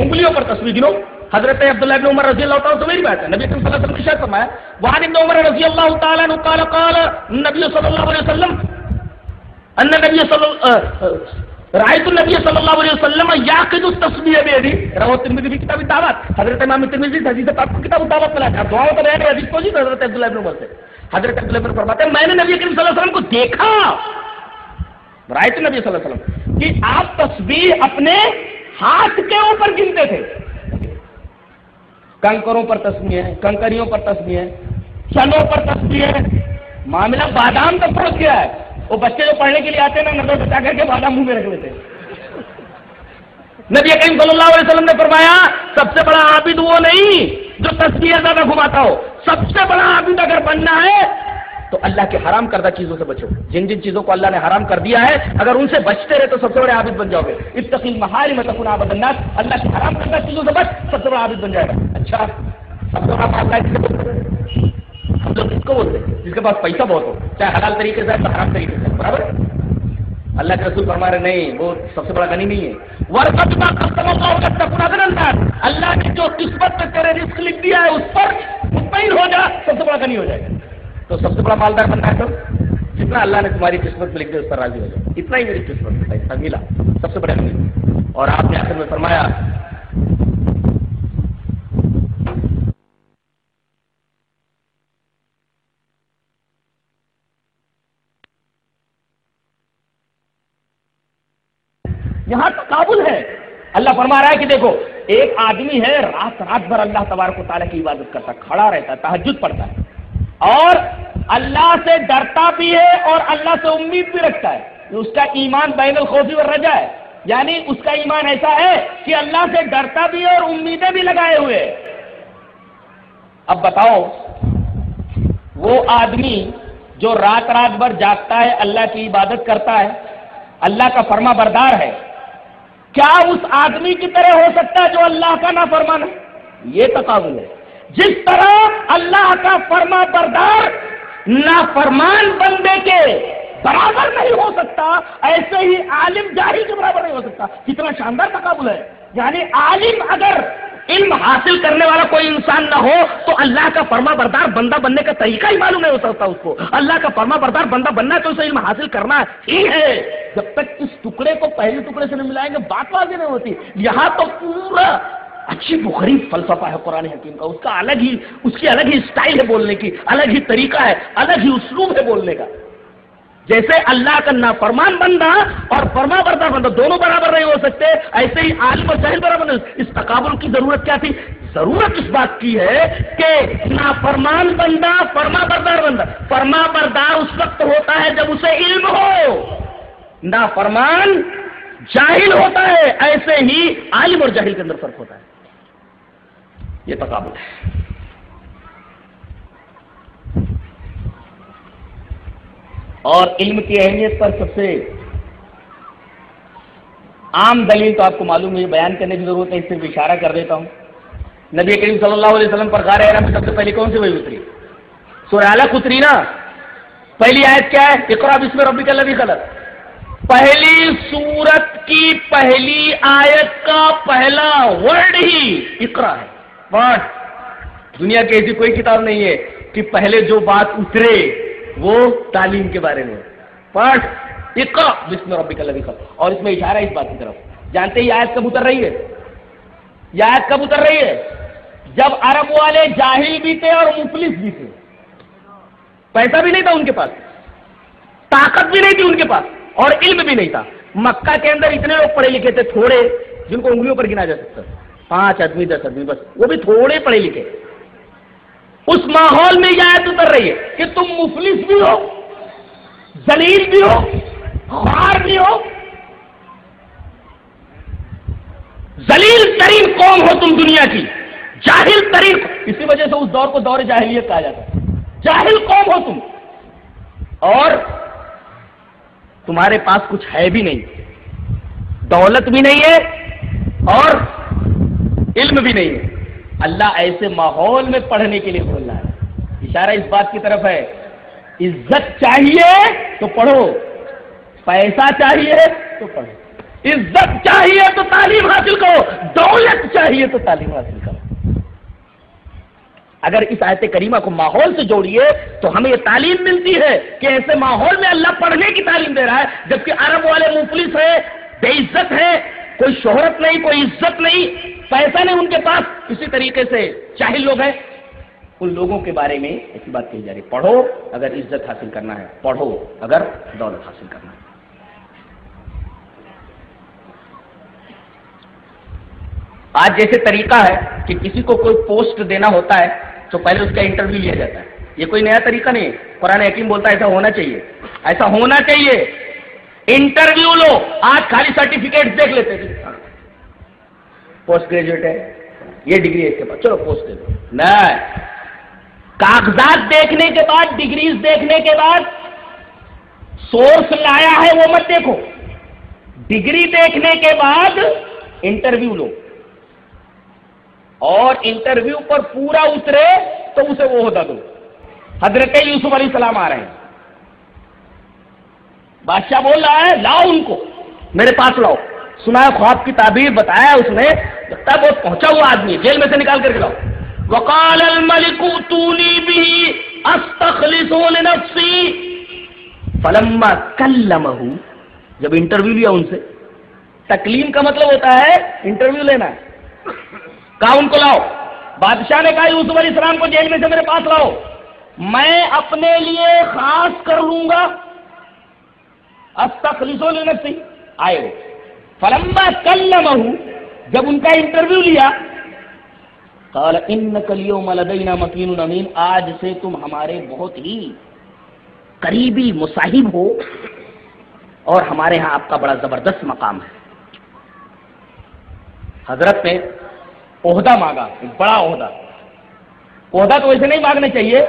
انگلیوں پر تصویر گنو۔ حضرت عبداللہ ابن عمر رضی اللہ تعالیٰ میری بات ہے۔ نبی صلی اللہ علیہ وسلم نے شاید فرمایا وہاں ابن عمر رضی اللہ تعالیٰ قال قال نبی صلی اللہ علیہ وسلم، ان نبی صلی اللہ رائت النبی صلی اللہ علیہ وسلم یاقد التصبیح بیدی رواہ ترمذی کی کتاب دعوت حضرت امام ترمذی حدیث پاک کی کتاب دعوت میں لایا دعاؤں کا بیان حدیث کو جی حضرت عبداللہ ابن عمر سے. حضرت عبداللہ ابن فرماتے ہیں، میں نے نبی کریم صلی اللہ علیہ وسلم کو دیکھا. رائت النبی صلی اللہ علیہ وسلم کہ آپ تصویر اپنے ہاتھ کے اوپر گنتے تھے. کنکروں پر تصویر ہیں، کنکریوں پر تصویر ہیں چنوں پر تصویر ہیں. معاملہ بادام تک پہنچ گیا ہے. وہ بچے جو پڑھنے کے لیے آتے ہیں نا نظر بچا کر کے بادام منہ میں رکھ لیتے ہیں۔ نبی کریم صلی اللہ علیہ وسلم نے فرمایا، سب سے بڑا عابد وہ نہیں جو تصویر زیادہ گھماتا ہو۔ سب سے بڑا عابد اگر بننا ہے، تو اللہ کے حرام کردہ چیزوں سے بچو۔ جن جن چیزوں کو اللہ نے حرام کر دیا ہے، اگر ان سے بچتے رہے تو سب سے بڑے عابد بن جاؤ گے۔ اتقی محال میں تکن عابد الناس۔ اللہ کے حرام کردہ چیزوں سے بچ، سب سے بڑا عابد بن جائے گا۔ اچھا سب سے بڑا ہم لوگ کس کو بولتے ہیں جس کے پاس پیسہ بہت ہو، چاہے حلال طریقے سے حرام طریقے سے برابر۔ اللہ کے رسول فرما رہے نہیں، وہ سب سے بڑا غنی نہیں ہے۔ ورکت کا کسٹمر کا ہوگا پورا اندر اللہ نے جو قسمت میں تیرے رسک لکھ دیا ہے، اس پر مطمئن ہو جا، سب سے بڑا غنی ہو جائے۔ گا تو سب سے بڑا مالدار بننا ہے تو؟ جتنا اللہ نے تمہاری قسمت میں لکھ دیا اس پر راضی ہو جائے اتنا ہی میری قسمت میں پیسہ ملا، سب سے بڑے غنی۔ اور آپ نے آخر میں فرمایا یہاں قابل ہے۔ اللہ فرما رہا ہے کہ دیکھو، ایک آدمی ہے، رات رات بھر اللہ تبارک و تعالیٰ کی عبادت کرتا، کھڑا رہتا ہے تحجد پڑتا ہے۔ اور اللہ سے ڈرتا بھی ہے اور اللہ سے امید بھی رکھتا ہے اس کا ایمان بین الخوفی اور رجا ہے۔ یعنی اس کا ایمان ایسا ہے کہ اللہ سے ڈرتا بھی ہے اور امیدیں بھی لگائے ہوئے اب بتاؤ، وہ آدمی جو رات رات بھر جاگتا ہے، اللہ کی عبادت کرتا ہے، اللہ کا فرما بردار ہے۔ کیا اس آدمی کی طرح ہو سکتا ہے جو اللہ کا نہ فرمان ہے؟ یہ تقابل ہے۔ جس طرح اللہ کا فرما بردار نہ فرمان بندے کے برابر نہیں ہو سکتا، ایسے ہی عالم جاری کے برابر نہیں ہو سکتا۔ کتنا شاندار تقابل ہے۔ یعنی عالم اگر علم حاصل کرنے والا کوئی انسان نہ ہو، تو اللہ کا فرما بردار بندہ بننے کا طریقہ ہی معلوم نہیں ہو سکتا اس کو۔ اللہ کا فرما بردار بندہ بننا ہے تو اسے علم حاصل کرنا ہی ہے۔ جب تک اس ٹکڑے کو پہلے ٹکڑے سے نہیں ملائیں گے، بات واضح نہیں ہوتی۔ یہاں تو پورا اچھی بخاری فلسفہ ہے، قرآن حکیم کا۔ اس کا الگ ہی، اس کی الگ ہی اسٹائل ہے بولنے کی، الگ ہی طریقہ ہے، الگ ہی اسلوب ہے بولنے کا۔ جیسے اللہ کا نافرمان بندہ اور فرما بردار بندہ دونوں برابر نہیں ہو سکتے، ایسے ہی عالم اور جاہل برابر نہیں۔ اس تقابل کی ضرورت کیا تھی؟ ضرورت اس بات کی ہے کہ نافرمان بندہ، فرما بردار بندہ۔ فرما بردار اس وقت ہوتا ہے جب اسے علم ہو۔ نافرمان جاہل ہوتا ہے، ایسے ہی عالم اور جاہل کے اندر فرق ہوتا ہے۔ یہ تقابل ہے۔ اور علم کی اہمیت پر سب سے عام دلیل تو آپ کو معلوم ہے بیان کرنے کی ضرورت ہے، اس سے اشارہ کر دیتا ہوں۔ نبی کریم صلی اللہ علیہ وسلم پر غار احرام میں سب سے پہلے کون سی وہی اتری؟ سورہ اعلیٰ اتری نا۔ پہلی آیت کیا ہے؟ اقرا بسم ربی کا لبی خلط پہلی سورت کی پہلی آیت کا پہلا ورڈ ہی اقرا ہے۔ ورڈ دنیا کی ایسی کوئی کتاب نہیں ہے کہ پہلے جو بات اترے وہ تعلیم کے بارے میں۔ پڑھ اقرا! بسم ربی کا لبی اور اس میں اشارہ اس بات کی طرف۔ جانتے ہی آیت کب اتر رہی ہے؟ یہ آیت کب اتر رہی ہے؟ جب عرب والے جاہل بھی تھے اور مفلس بھی تھے۔ پیسہ بھی نہیں تھا ان کے پاس۔ طاقت بھی نہیں تھی ان کے پاس۔ اور علم بھی نہیں تھا۔ مکہ کے اندر اتنے لوگ پڑھے لکھے تھے تھوڑے جن کو انگلیوں پر گنا جا سکتا پانچ آدمی، دس آدمی، بس۔ وہ بھی تھوڑے پڑھے لکھے۔ اس ماحول میں یہ آیت اتر رہی ہے کہ تم مفلس بھی ہو زلیل بھی ہو، خوار بھی ہو۔ زلیل ترین قوم ہو تم دنیا کی۔ جاہل ترین اسی وجہ سے اس دور کو دور جاہلیت کہا جاتا ہے۔ جاہل قوم ہو تم۔ اور تمہارے پاس کچھ ہے بھی نہیں۔ دولت بھی نہیں ہے اور علم بھی نہیں ہے۔ اللہ ایسے ماحول میں پڑھنے کے لیے کھول رہا ہے۔ اشارہ اس بات کی طرف ہے۔ عزت چاہیے تو پڑھو۔ پیسہ چاہیے تو پڑھو۔ عزت چاہیے تو تعلیم حاصل کرو۔ دولت چاہیے تو تعلیم حاصل کرو۔ اگر اس آیت کریمہ کو ماحول سے جوڑیے تو ہمیں یہ تعلیم ملتی ہے کہ ایسے ماحول میں اللہ پڑھنے کی تعلیم دے رہا ہے، جبکہ عرب والے مفلس ہے بے عزت ہے کوئی شہرت نہیں، کوئی عزت نہیں پیسہ نہیں ان کے پاس۔ اسی طریقے سے چاہل لوگ ہیں۔ ان لوگوں کے بارے میں ایسی بات کہی جا رہی پڑھو، اگر عزت حاصل کرنا ہے، پڑھو، اگر دولت حاصل کرنا ہے۔ آج جیسے طریقہ ہے کہ کسی کو کوئی پوسٹ دینا ہوتا ہے تو پہلے اس کا انٹرویو لیا جاتا ہے۔ یہ کوئی نیا طریقہ نہیں ہے۔ قرآن حکیم بولتا ہے، ایسا ہونا چاہیے۔ ایسا ہونا چاہیے۔ انٹرویو لو۔ آج خالی سرٹیفکیٹ دیکھ لیتے تھے پوسٹ گریجویٹ ہے۔ یہ ڈگری ہے اس کے پاس۔ چلو پوسٹ دے دو۔ نہیں کاغذات دیکھنے کے بعد ڈگریز دیکھنے کے بعد سورس لایا ہے وہ مت دیکھو۔ ڈگری دیکھنے کے بعد انٹرویو لو۔ اور انٹرویو پر پورا اترے تو اسے وہ ہوتا دو حضرت یوسف علیہ السلام آ رہے ہیں۔ بادشاہ بول رہا ہے، لاؤ ان کو، میرے پاس لاؤ۔ سنا خواب کی تعبیر بتایا اس نے لگتا ہے بہت پہنچا ہوا آدمی جیل میں سے نکال کر کے لاؤ۔ وقال الملک تونی فلما کلمہ جب انٹرویو لیا ان سے۔ تکلیم کا مطلب ہوتا ہے انٹرویو لینا۔ کہا ان کو لاؤ۔ بادشاہ نے کہا، یوسف علیہ السلام کو جیل میں سے میرے پاس لاؤ۔ میں اپنے لیے خاص کر لوں گا۔ اب تک سی آئے وہ۔ فلما کل جب ان کا انٹرویو لیا، قال ان کلیوں ملدینہ مکین امین۔ آج سے تم ہمارے بہت ہی قریبی مصاحب ہو۔ اور ہمارے ہاں آپ کا بڑا زبردست مقام ہے۔ حضرت نے عہدہ مانگا بڑا عہدہ۔ عہدہ تو ویسے نہیں مانگنا چاہیے،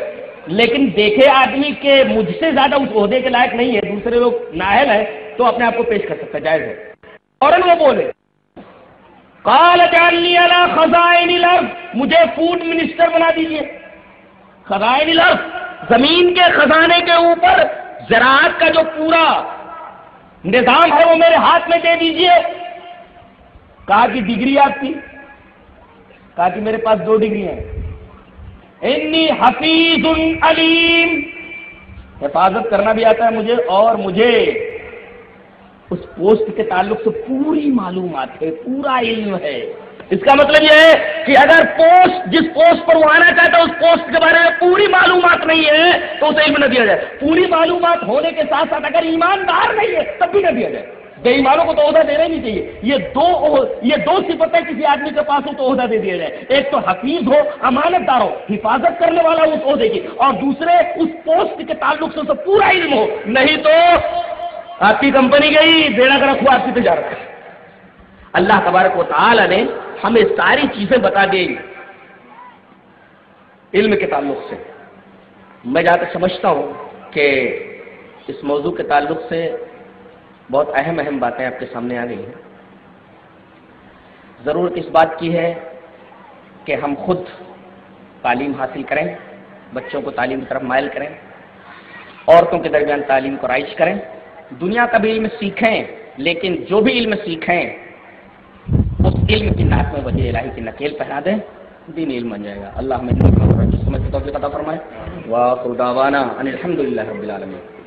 لیکن دیکھے آدمی کے مجھ سے زیادہ اس عہدے کے لائق نہیں ہے، دوسرے لوگ نااہل ہے تو اپنے آپ کو پیش کر سکتا جائز ہے۔ اور وہ بولے کال خزائن الارض مجھے فوڈ منسٹر بنا دیجیے خزائن الارض زمین کے خزانے کے اوپر زراعت کا جو پورا نظام ہے، وہ میرے ہاتھ میں دے دیجیے کہا کہ ڈگری آپ کی۔ کہا کہ میرے پاس دو ڈگری ہیں۔ انی حفیظ علیم۔ حفاظت کرنا بھی آتا ہے مجھے اور مجھے۔ اس پوسٹ کے تعلق سے پوری معلومات ہے، پورا علم ہے۔ اس کا مطلب یہ ہے کہ اگر پوسٹ، جس پوسٹ پر وہ آنا چاہتا ہے، اس پوسٹ کے بارے میں پوری معلومات نہیں ہے، تو اسے علم نہ دیا جائے۔ پوری معلومات ہونے کے ساتھ ساتھ اگر ایماندار نہیں ہے، تب بھی نہ دیا جائے۔ بے ایمانوں کو تو عہدہ دینا ہی نہیں چاہیے۔ یہ دو یہ دو صفتیں کسی آدمی کے پاس ہو تو عہدہ دے دیا جائے۔ ایک تو حفیظ ہو، امانت دار ہو، حفاظت کرنے والا اس عہدے کی۔ اور دوسرے، اس پوسٹ کے تعلق سے اسے پورا علم ہو۔ نہیں تو آپ کی کمپنی گئی دینا کر رکھو آپ کی تجارت اللہ تبارک و تعالی نے ہمیں ساری چیزیں بتا دی علم کے تعلق سے۔ میں جہاں تک سمجھتا ہوں کہ اس موضوع کے تعلق سے بہت اہم اہم باتیں آپ کے سامنے آ گئی ہیں۔ ضرورت اس بات کی ہے کہ ہم خود تعلیم حاصل کریں، بچوں کو تعلیم کی طرف مائل کریں، عورتوں کے درمیان تعلیم کو رائج کریں۔ دنیا کا بھی علم سیکھیں، لیکن جو بھی علم سیکھیں، اس علم کی ناک میں وجہ الہی کی نکیل پہنا دیں، دین علم بن جائے گا۔ اللہ ہمیں سمجھ توفیق عطا فرمائے۔ واخر دعوانا ان الحمد للہ رب العالمین۔